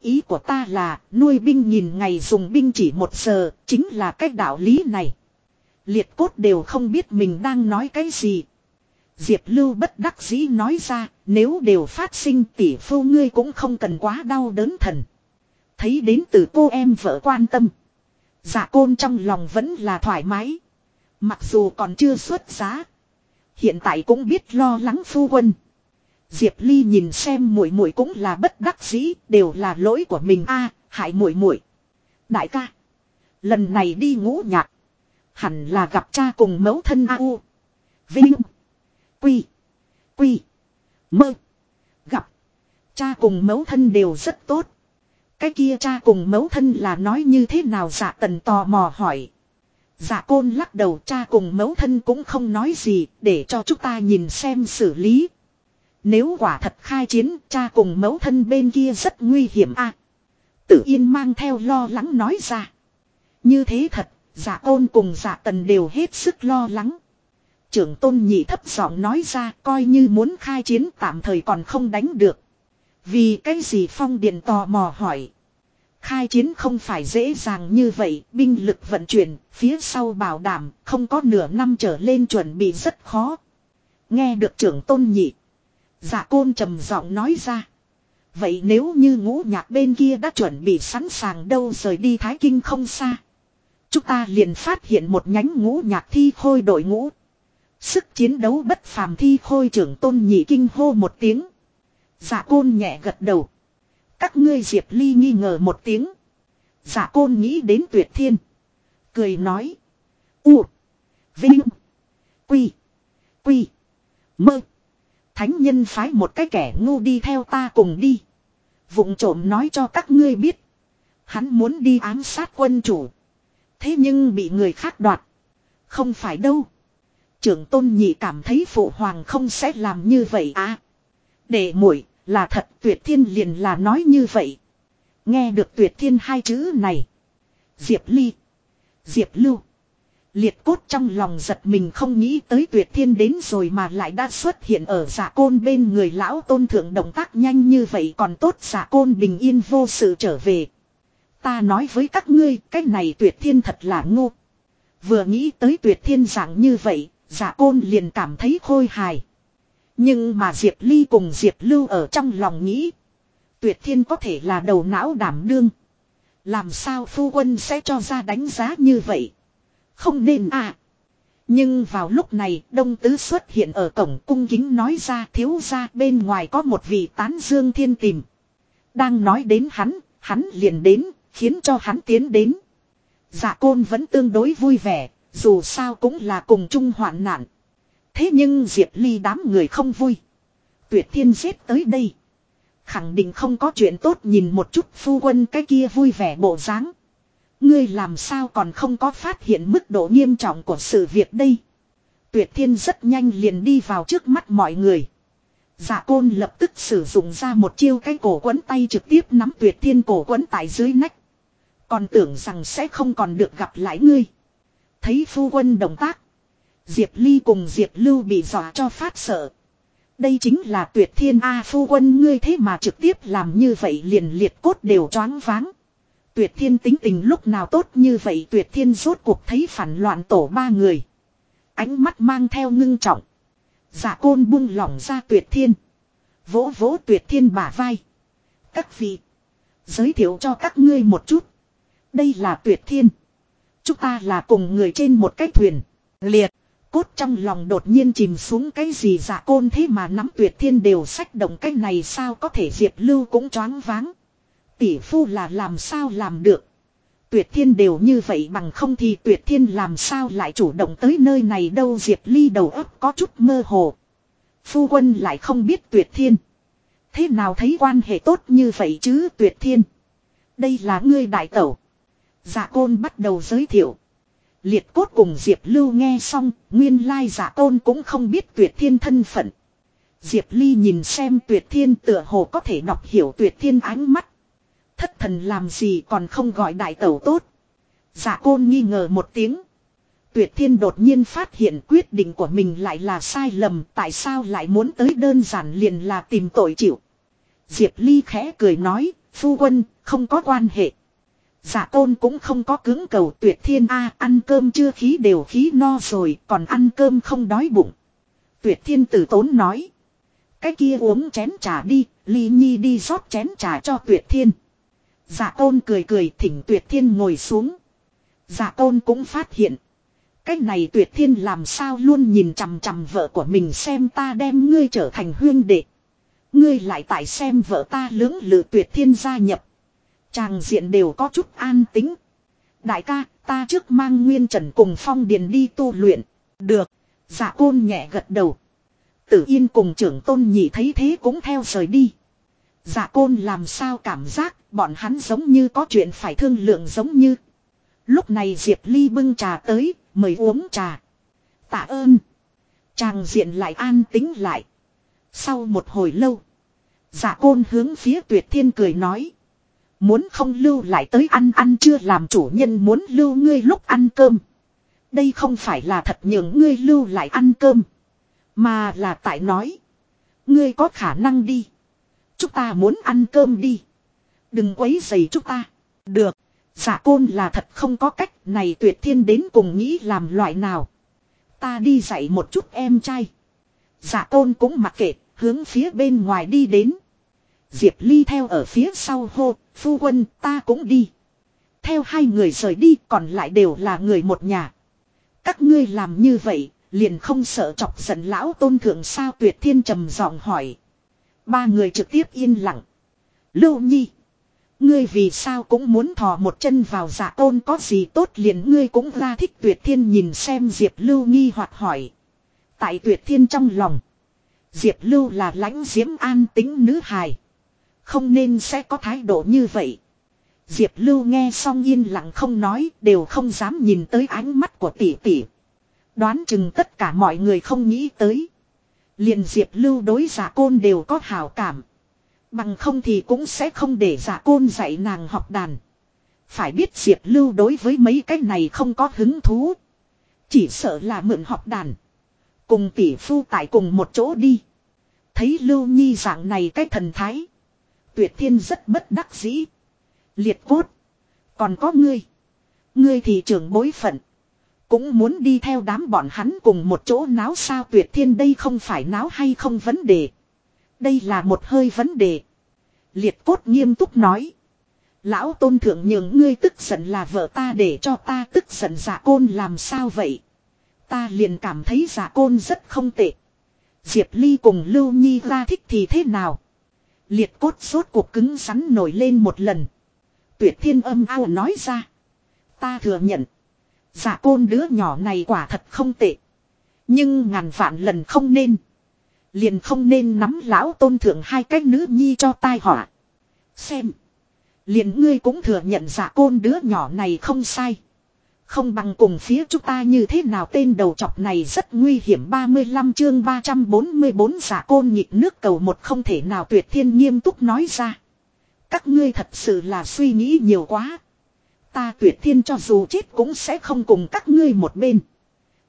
[SPEAKER 1] Ý của ta là nuôi binh nhìn ngày dùng binh chỉ một giờ, chính là cách đạo lý này. Liệt cốt đều không biết mình đang nói cái gì. Diệp Lưu bất đắc dĩ nói ra, nếu đều phát sinh tỷ phu ngươi cũng không cần quá đau đớn thần. Thấy đến từ cô em vợ quan tâm. Dạ côn trong lòng vẫn là thoải mái. Mặc dù còn chưa xuất giá. Hiện tại cũng biết lo lắng phu quân. Diệp Ly nhìn xem muội muội cũng là bất đắc dĩ, đều là lỗi của mình a, hại muội muội. Đại ca, lần này đi ngũ nhạc, hẳn là gặp cha cùng mẫu thân a u. Vinh, quy, quy, mơ, gặp. Cha cùng mẫu thân đều rất tốt. Cái kia cha cùng mẫu thân là nói như thế nào dạ tần tò mò hỏi. Dạ côn lắc đầu cha cùng mẫu thân cũng không nói gì để cho chúng ta nhìn xem xử lý. Nếu quả thật khai chiến, cha cùng mẫu thân bên kia rất nguy hiểm a. Tử Yên mang theo lo lắng nói ra. Như thế thật, dạ ôn cùng dạ tần đều hết sức lo lắng. Trưởng tôn nhị thấp giọng nói ra coi như muốn khai chiến tạm thời còn không đánh được. Vì cái gì phong điện tò mò hỏi. Khai chiến không phải dễ dàng như vậy, binh lực vận chuyển, phía sau bảo đảm, không có nửa năm trở lên chuẩn bị rất khó. Nghe được trưởng tôn nhị. Dạ côn trầm giọng nói ra. Vậy nếu như ngũ nhạc bên kia đã chuẩn bị sẵn sàng đâu rời đi Thái Kinh không xa. Chúng ta liền phát hiện một nhánh ngũ nhạc thi khôi đội ngũ. Sức chiến đấu bất phàm thi khôi trưởng tôn nhị kinh hô một tiếng. giả côn nhẹ gật đầu. Các ngươi Diệp Ly nghi ngờ một tiếng. giả côn nghĩ đến tuyệt thiên. Cười nói. U. Vinh. Quy. Quy. Mơ. Thánh nhân phái một cái kẻ ngu đi theo ta cùng đi. Vụng trộm nói cho các ngươi biết. Hắn muốn đi ám sát quân chủ. Thế nhưng bị người khác đoạt. Không phải đâu. Trưởng tôn nhị cảm thấy phụ hoàng không sẽ làm như vậy à. Để muội là thật tuyệt thiên liền là nói như vậy. Nghe được tuyệt thiên hai chữ này. Diệp Ly. Diệp Lưu. Liệt cốt trong lòng giật mình không nghĩ tới tuyệt thiên đến rồi mà lại đã xuất hiện ở giả côn bên người lão tôn thượng động tác nhanh như vậy còn tốt giả côn bình yên vô sự trở về. Ta nói với các ngươi cái này tuyệt thiên thật là ngu. Vừa nghĩ tới tuyệt thiên dạng như vậy, giả côn liền cảm thấy khôi hài. Nhưng mà Diệp Ly cùng Diệp Lưu ở trong lòng nghĩ. Tuyệt thiên có thể là đầu não đảm đương. Làm sao phu quân sẽ cho ra đánh giá như vậy? Không nên à. Nhưng vào lúc này Đông Tứ xuất hiện ở cổng cung kính nói ra thiếu ra bên ngoài có một vị tán dương thiên tìm. Đang nói đến hắn, hắn liền đến, khiến cho hắn tiến đến. Dạ côn vẫn tương đối vui vẻ, dù sao cũng là cùng chung hoạn nạn. Thế nhưng Diệp Ly đám người không vui. Tuyệt thiên giết tới đây. Khẳng định không có chuyện tốt nhìn một chút phu quân cái kia vui vẻ bộ dáng. Ngươi làm sao còn không có phát hiện mức độ nghiêm trọng của sự việc đây. Tuyệt thiên rất nhanh liền đi vào trước mắt mọi người. Dạ côn lập tức sử dụng ra một chiêu cái cổ quấn tay trực tiếp nắm tuyệt thiên cổ quấn tại dưới nách. Còn tưởng rằng sẽ không còn được gặp lại ngươi. Thấy phu quân động tác. Diệp Ly cùng Diệp Lưu bị dọa cho phát sợ. Đây chính là tuyệt thiên A phu quân, ngươi thế mà trực tiếp làm như vậy liền liệt cốt đều choáng váng. Tuyệt thiên tính tình lúc nào tốt như vậy, tuyệt thiên rốt cuộc thấy phản loạn tổ ba người. Ánh mắt mang theo ngưng trọng. Giả côn buông lỏng ra tuyệt thiên. Vỗ vỗ tuyệt thiên bả vai. Các vị. Giới thiệu cho các ngươi một chút. Đây là tuyệt thiên. Chúng ta là cùng người trên một cái thuyền. Liệt. Cốt trong lòng đột nhiên chìm xuống cái gì giả côn thế mà nắm tuyệt thiên đều sách động cái này sao có thể diệp lưu cũng choáng váng. Tỷ phu là làm sao làm được. Tuyệt thiên đều như vậy bằng không thì tuyệt thiên làm sao lại chủ động tới nơi này đâu Diệp Ly đầu óc có chút mơ hồ. Phu quân lại không biết tuyệt thiên. Thế nào thấy quan hệ tốt như vậy chứ tuyệt thiên. Đây là ngươi đại tẩu. Dạ côn bắt đầu giới thiệu. Liệt cốt cùng Diệp Lưu nghe xong, nguyên lai dạ côn cũng không biết tuyệt thiên thân phận. Diệp Ly nhìn xem tuyệt thiên tựa hồ có thể đọc hiểu tuyệt thiên ánh mắt. Thất thần làm gì còn không gọi đại tẩu tốt. Dạ côn nghi ngờ một tiếng. Tuyệt thiên đột nhiên phát hiện quyết định của mình lại là sai lầm. Tại sao lại muốn tới đơn giản liền là tìm tội chịu. Diệp Ly khẽ cười nói. Phu quân không có quan hệ. Giả tôn cũng không có cứng cầu tuyệt thiên a ăn cơm chưa khí đều khí no rồi còn ăn cơm không đói bụng. Tuyệt thiên tử tốn nói. Cái kia uống chén trà đi, ly nhi đi rót chén trà cho tuyệt thiên. Dạ tôn cười cười thỉnh tuyệt thiên ngồi xuống. Dạ tôn cũng phát hiện. Cái này tuyệt thiên làm sao luôn nhìn chằm chằm vợ của mình xem ta đem ngươi trở thành huyên đệ. Ngươi lại tại xem vợ ta lưỡng lự tuyệt thiên gia nhập. Chàng diện đều có chút an tính. Đại ca, ta trước mang Nguyên Trần cùng Phong Điền đi tu luyện. Được. Dạ côn nhẹ gật đầu. Tử Yên cùng trưởng tôn nhị thấy thế cũng theo rời đi. Dạ côn làm sao cảm giác bọn hắn giống như có chuyện phải thương lượng giống như. Lúc này Diệp Ly bưng trà tới, mời uống trà. Tạ ơn. Chàng diện lại an tính lại. Sau một hồi lâu. Dạ côn hướng phía tuyệt thiên cười nói. Muốn không lưu lại tới ăn ăn chưa làm chủ nhân muốn lưu ngươi lúc ăn cơm. Đây không phải là thật nhường ngươi lưu lại ăn cơm. Mà là tại nói. Ngươi có khả năng đi. Chúng ta muốn ăn cơm đi. Đừng quấy dày chúng ta. Được. Giả côn là thật không có cách này tuyệt thiên đến cùng nghĩ làm loại nào. Ta đi dạy một chút em trai. Giả côn cũng mặc kệ, hướng phía bên ngoài đi đến. Diệp Ly theo ở phía sau hô, phu quân ta cũng đi. Theo hai người rời đi còn lại đều là người một nhà. Các ngươi làm như vậy, liền không sợ chọc giận lão tôn thượng sao tuyệt thiên trầm giọng hỏi. Ba người trực tiếp yên lặng. Lưu Nhi. Ngươi vì sao cũng muốn thò một chân vào giả tôn có gì tốt liền ngươi cũng ra thích tuyệt thiên nhìn xem Diệp Lưu nghi hoặc hỏi. Tại tuyệt thiên trong lòng. Diệp Lưu là lãnh diễm an tính nữ hài. Không nên sẽ có thái độ như vậy. Diệp Lưu nghe xong yên lặng không nói, đều không dám nhìn tới ánh mắt của tỷ tỷ. Đoán chừng tất cả mọi người không nghĩ tới. liền Diệp Lưu đối giả côn đều có hảo cảm. Bằng không thì cũng sẽ không để giả côn dạy nàng học đàn. Phải biết Diệp Lưu đối với mấy cái này không có hứng thú. Chỉ sợ là mượn học đàn. Cùng tỷ phu tại cùng một chỗ đi. Thấy Lưu Nhi dạng này cái thần thái. Tuyệt thiên rất bất đắc dĩ. Liệt cốt. Còn có ngươi. Ngươi thì trưởng bối phận. Cũng muốn đi theo đám bọn hắn cùng một chỗ náo sao tuyệt thiên đây không phải náo hay không vấn đề. Đây là một hơi vấn đề. Liệt cốt nghiêm túc nói. Lão tôn thượng nhường ngươi tức giận là vợ ta để cho ta tức giận giả côn làm sao vậy. Ta liền cảm thấy giả côn rất không tệ. Diệp Ly cùng Lưu Nhi ra thích thì thế nào. Liệt cốt sốt cuộc cứng rắn nổi lên một lần. Tuyệt thiên âm ao nói ra. Ta thừa nhận. Giả côn đứa nhỏ này quả thật không tệ. Nhưng ngàn vạn lần không nên. Liền không nên nắm lão tôn thượng hai cái nữ nhi cho tai họa. Xem. Liền ngươi cũng thừa nhận giả côn đứa nhỏ này không sai. Không bằng cùng phía chúng ta như thế nào tên đầu chọc này rất nguy hiểm 35 chương 344 giả côn nhịp nước cầu một không thể nào tuyệt thiên nghiêm túc nói ra. Các ngươi thật sự là suy nghĩ nhiều quá. Ta tuyệt thiên cho dù chết cũng sẽ không cùng các ngươi một bên.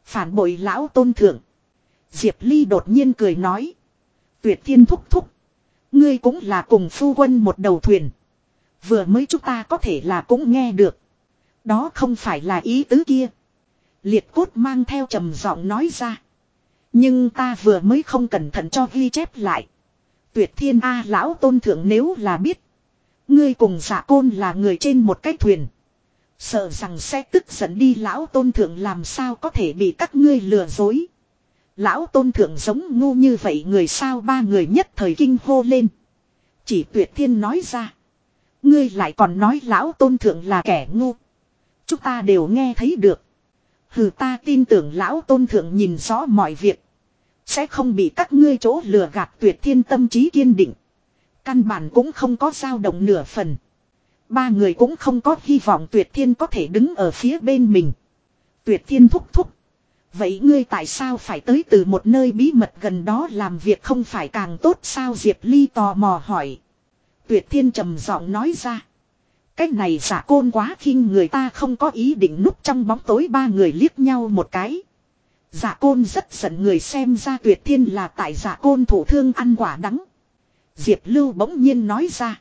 [SPEAKER 1] Phản bội lão tôn thượng. Diệp Ly đột nhiên cười nói. Tuyệt thiên thúc thúc. Ngươi cũng là cùng phu quân một đầu thuyền. Vừa mới chúng ta có thể là cũng nghe được. Đó không phải là ý tứ kia. Liệt cốt mang theo trầm giọng nói ra. Nhưng ta vừa mới không cẩn thận cho ghi chép lại. Tuyệt thiên A lão tôn thượng nếu là biết. Ngươi cùng giả côn là người trên một cái thuyền. Sợ rằng sẽ tức giận đi lão tôn thượng làm sao có thể bị các ngươi lừa dối. Lão tôn thượng giống ngu như vậy người sao ba người nhất thời kinh hô lên. Chỉ tuyệt thiên nói ra. Ngươi lại còn nói lão tôn thượng là kẻ ngu. Chúng ta đều nghe thấy được. Hừ, ta tin tưởng lão tôn thượng nhìn rõ mọi việc. Sẽ không bị các ngươi chỗ lừa gạt tuyệt thiên tâm trí kiên định. Căn bản cũng không có dao động nửa phần. Ba người cũng không có hy vọng tuyệt thiên có thể đứng ở phía bên mình. Tuyệt thiên thúc thúc. Vậy ngươi tại sao phải tới từ một nơi bí mật gần đó làm việc không phải càng tốt sao Diệp Ly tò mò hỏi. Tuyệt thiên trầm giọng nói ra cái này giả côn quá khinh người ta không có ý định núp trong bóng tối ba người liếc nhau một cái. Giả côn rất giận người xem ra tuyệt thiên là tại giả côn thủ thương ăn quả đắng. Diệp Lưu bỗng nhiên nói ra.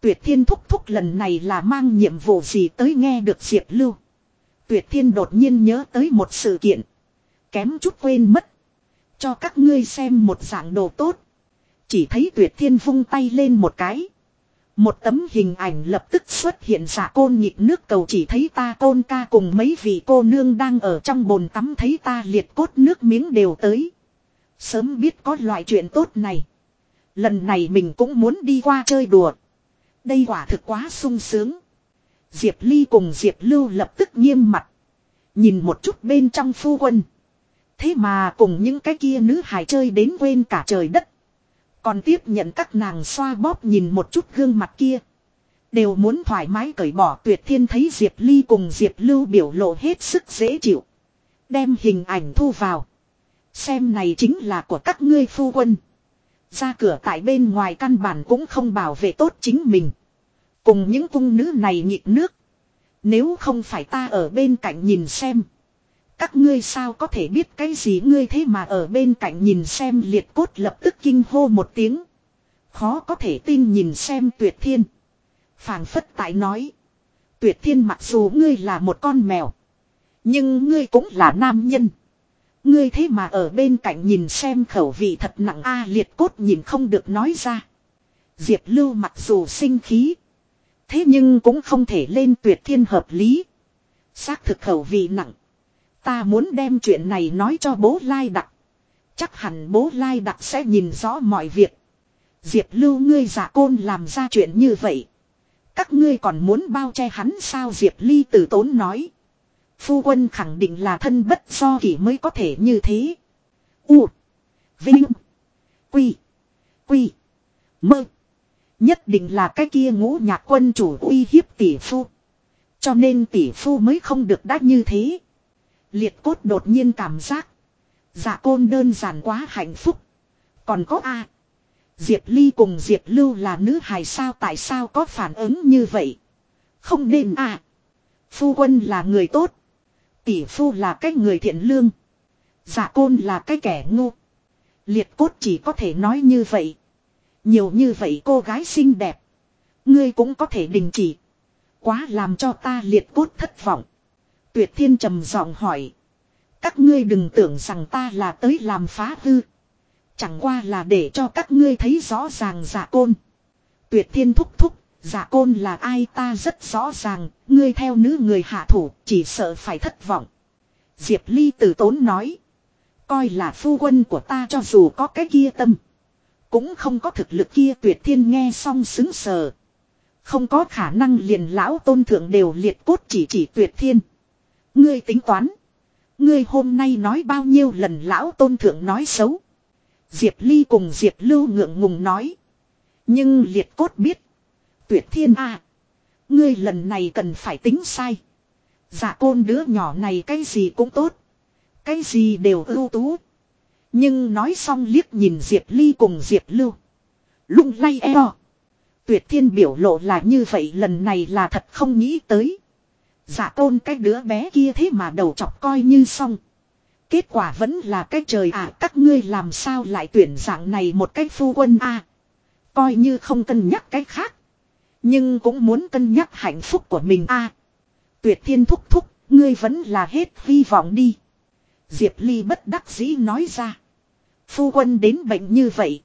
[SPEAKER 1] Tuyệt thiên thúc thúc lần này là mang nhiệm vụ gì tới nghe được Diệp Lưu. Tuyệt thiên đột nhiên nhớ tới một sự kiện. Kém chút quên mất. Cho các ngươi xem một dạng đồ tốt. Chỉ thấy tuyệt thiên vung tay lên một cái. Một tấm hình ảnh lập tức xuất hiện giả côn nhịp nước cầu chỉ thấy ta côn ca cùng mấy vị cô nương đang ở trong bồn tắm thấy ta liệt cốt nước miếng đều tới. Sớm biết có loại chuyện tốt này. Lần này mình cũng muốn đi qua chơi đùa. Đây quả thực quá sung sướng. Diệp Ly cùng Diệp Lưu lập tức nghiêm mặt. Nhìn một chút bên trong phu quân. Thế mà cùng những cái kia nữ hài chơi đến quên cả trời đất. Còn tiếp nhận các nàng xoa bóp nhìn một chút gương mặt kia. Đều muốn thoải mái cởi bỏ tuyệt thiên thấy Diệp Ly cùng Diệp Lưu biểu lộ hết sức dễ chịu. Đem hình ảnh thu vào. Xem này chính là của các ngươi phu quân. Ra cửa tại bên ngoài căn bản cũng không bảo vệ tốt chính mình. Cùng những cung nữ này nhịp nước. Nếu không phải ta ở bên cạnh nhìn xem. Các ngươi sao có thể biết cái gì ngươi thế mà ở bên cạnh nhìn xem liệt cốt lập tức kinh hô một tiếng. Khó có thể tin nhìn xem tuyệt thiên. phảng phất tại nói. Tuyệt thiên mặc dù ngươi là một con mèo. Nhưng ngươi cũng là nam nhân. Ngươi thế mà ở bên cạnh nhìn xem khẩu vị thật nặng a, liệt cốt nhìn không được nói ra. Diệp lưu mặc dù sinh khí. Thế nhưng cũng không thể lên tuyệt thiên hợp lý. Xác thực khẩu vị nặng. Ta muốn đem chuyện này nói cho bố Lai Đặc. Chắc hẳn bố Lai Đặc sẽ nhìn rõ mọi việc. Diệp lưu ngươi giả côn làm ra chuyện như vậy. Các ngươi còn muốn bao che hắn sao Diệp Ly tử tốn nói. Phu quân khẳng định là thân bất do kỷ mới có thể như thế. U. Vinh. Quy. Quy. Mơ. Nhất định là cái kia ngũ nhạc quân chủ uy hiếp tỷ phu. Cho nên tỷ phu mới không được đắt như thế. Liệt cốt đột nhiên cảm giác. Dạ côn đơn giản quá hạnh phúc. Còn có A. Diệp Ly cùng Diệp Lưu là nữ hài sao tại sao có phản ứng như vậy. Không nên A. Phu quân là người tốt. Tỷ phu là cái người thiện lương. Dạ côn là cái kẻ ngu. Liệt cốt chỉ có thể nói như vậy. Nhiều như vậy cô gái xinh đẹp. Ngươi cũng có thể đình chỉ. Quá làm cho ta liệt cốt thất vọng. Tuyệt thiên trầm giọng hỏi. Các ngươi đừng tưởng rằng ta là tới làm phá hư. Chẳng qua là để cho các ngươi thấy rõ ràng giả côn. Tuyệt thiên thúc thúc, giả côn là ai ta rất rõ ràng, ngươi theo nữ người hạ thủ, chỉ sợ phải thất vọng. Diệp Ly tử tốn nói. Coi là phu quân của ta cho dù có cái kia tâm. Cũng không có thực lực kia tuyệt thiên nghe xong xứng sờ. Không có khả năng liền lão tôn thượng đều liệt cốt chỉ chỉ tuyệt thiên. Ngươi tính toán. Ngươi hôm nay nói bao nhiêu lần lão tôn thượng nói xấu. Diệp Ly cùng Diệp Lưu ngượng ngùng nói. Nhưng liệt cốt biết. Tuyệt thiên a Ngươi lần này cần phải tính sai. Dạ côn đứa nhỏ này cái gì cũng tốt. Cái gì đều ưu tú. Nhưng nói xong liếc nhìn Diệp Ly cùng Diệp Lưu. Lung lay eo. Tuyệt thiên biểu lộ là như vậy lần này là thật không nghĩ tới. Giả tôn cái đứa bé kia thế mà đầu chọc coi như xong. Kết quả vẫn là cái trời ạ các ngươi làm sao lại tuyển dạng này một cái phu quân a Coi như không cân nhắc cái khác. Nhưng cũng muốn cân nhắc hạnh phúc của mình a Tuyệt thiên thúc thúc, ngươi vẫn là hết hy vọng đi. Diệp Ly bất đắc dĩ nói ra. Phu quân đến bệnh như vậy.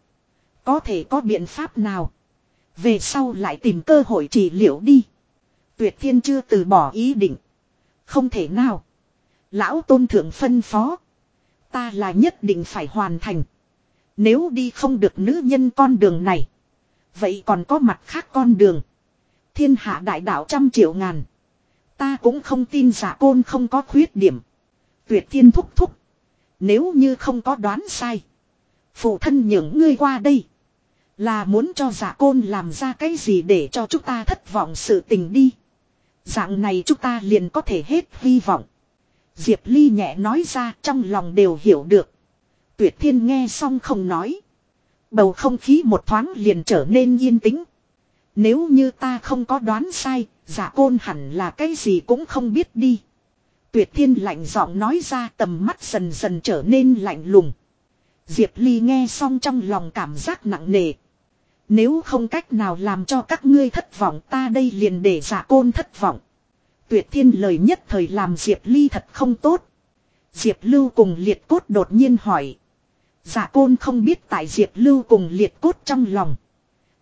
[SPEAKER 1] Có thể có biện pháp nào. Về sau lại tìm cơ hội trị liệu đi. Tuyệt thiên chưa từ bỏ ý định. Không thể nào. Lão tôn thượng phân phó. Ta là nhất định phải hoàn thành. Nếu đi không được nữ nhân con đường này. Vậy còn có mặt khác con đường. Thiên hạ đại đạo trăm triệu ngàn. Ta cũng không tin giả côn không có khuyết điểm. Tuyệt thiên thúc thúc. Nếu như không có đoán sai. Phụ thân những ngươi qua đây. Là muốn cho giả côn làm ra cái gì để cho chúng ta thất vọng sự tình đi. Dạng này chúng ta liền có thể hết hy vọng. Diệp Ly nhẹ nói ra trong lòng đều hiểu được. Tuyệt thiên nghe xong không nói. Bầu không khí một thoáng liền trở nên yên tĩnh. Nếu như ta không có đoán sai, giả côn hẳn là cái gì cũng không biết đi. Tuyệt thiên lạnh giọng nói ra tầm mắt dần dần trở nên lạnh lùng. Diệp Ly nghe xong trong lòng cảm giác nặng nề. Nếu không cách nào làm cho các ngươi thất vọng ta đây liền để giả côn thất vọng. Tuyệt thiên lời nhất thời làm Diệp Ly thật không tốt. Diệp Lưu cùng liệt cốt đột nhiên hỏi. Giả côn không biết tại Diệp Lưu cùng liệt cốt trong lòng.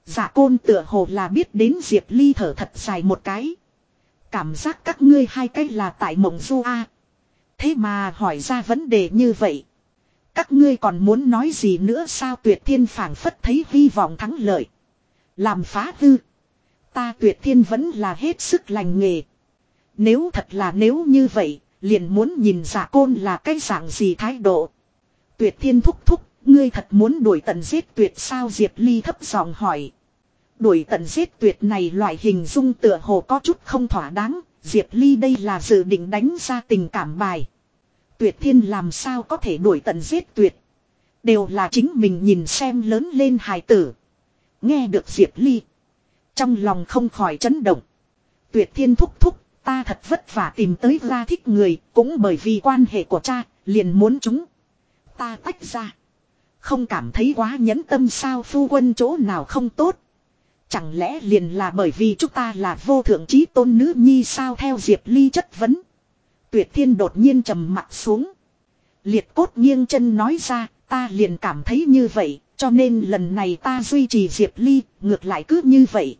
[SPEAKER 1] Giả côn tựa hồ là biết đến Diệp Ly thở thật dài một cái. Cảm giác các ngươi hai cái là tại mộng du a. Thế mà hỏi ra vấn đề như vậy. Các ngươi còn muốn nói gì nữa sao tuyệt thiên phảng phất thấy hy vọng thắng lợi. Làm phá hư. Ta tuyệt thiên vẫn là hết sức lành nghề. Nếu thật là nếu như vậy, liền muốn nhìn giả côn là cái dạng gì thái độ. Tuyệt thiên thúc thúc, ngươi thật muốn đuổi tận giết tuyệt sao Diệp Ly thấp giọng hỏi. Đuổi tận giết tuyệt này loại hình dung tựa hồ có chút không thỏa đáng, Diệp Ly đây là dự định đánh ra tình cảm bài. Tuyệt thiên làm sao có thể đuổi tận giết tuyệt. Đều là chính mình nhìn xem lớn lên hài tử. Nghe được Diệp Ly. Trong lòng không khỏi chấn động. Tuyệt thiên thúc thúc, ta thật vất vả tìm tới ra thích người, cũng bởi vì quan hệ của cha, liền muốn chúng. Ta tách ra. Không cảm thấy quá nhẫn tâm sao phu quân chỗ nào không tốt. Chẳng lẽ liền là bởi vì chúng ta là vô thượng trí tôn nữ nhi sao theo Diệp Ly chất vấn. Tuyệt thiên đột nhiên trầm mặt xuống. Liệt cốt nghiêng chân nói ra, ta liền cảm thấy như vậy, cho nên lần này ta duy trì Diệp Ly, ngược lại cứ như vậy.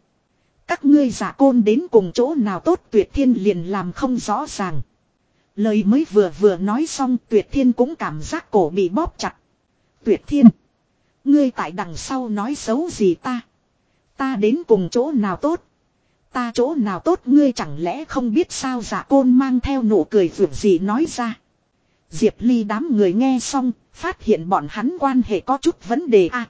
[SPEAKER 1] Các ngươi giả côn đến cùng chỗ nào tốt tuyệt thiên liền làm không rõ ràng. Lời mới vừa vừa nói xong tuyệt thiên cũng cảm giác cổ bị bóp chặt. Tuyệt thiên. Ngươi tại đằng sau nói xấu gì ta. Ta đến cùng chỗ nào tốt. Ta chỗ nào tốt ngươi chẳng lẽ không biết sao giả côn mang theo nụ cười vượt gì nói ra. Diệp Ly đám người nghe xong, phát hiện bọn hắn quan hệ có chút vấn đề à.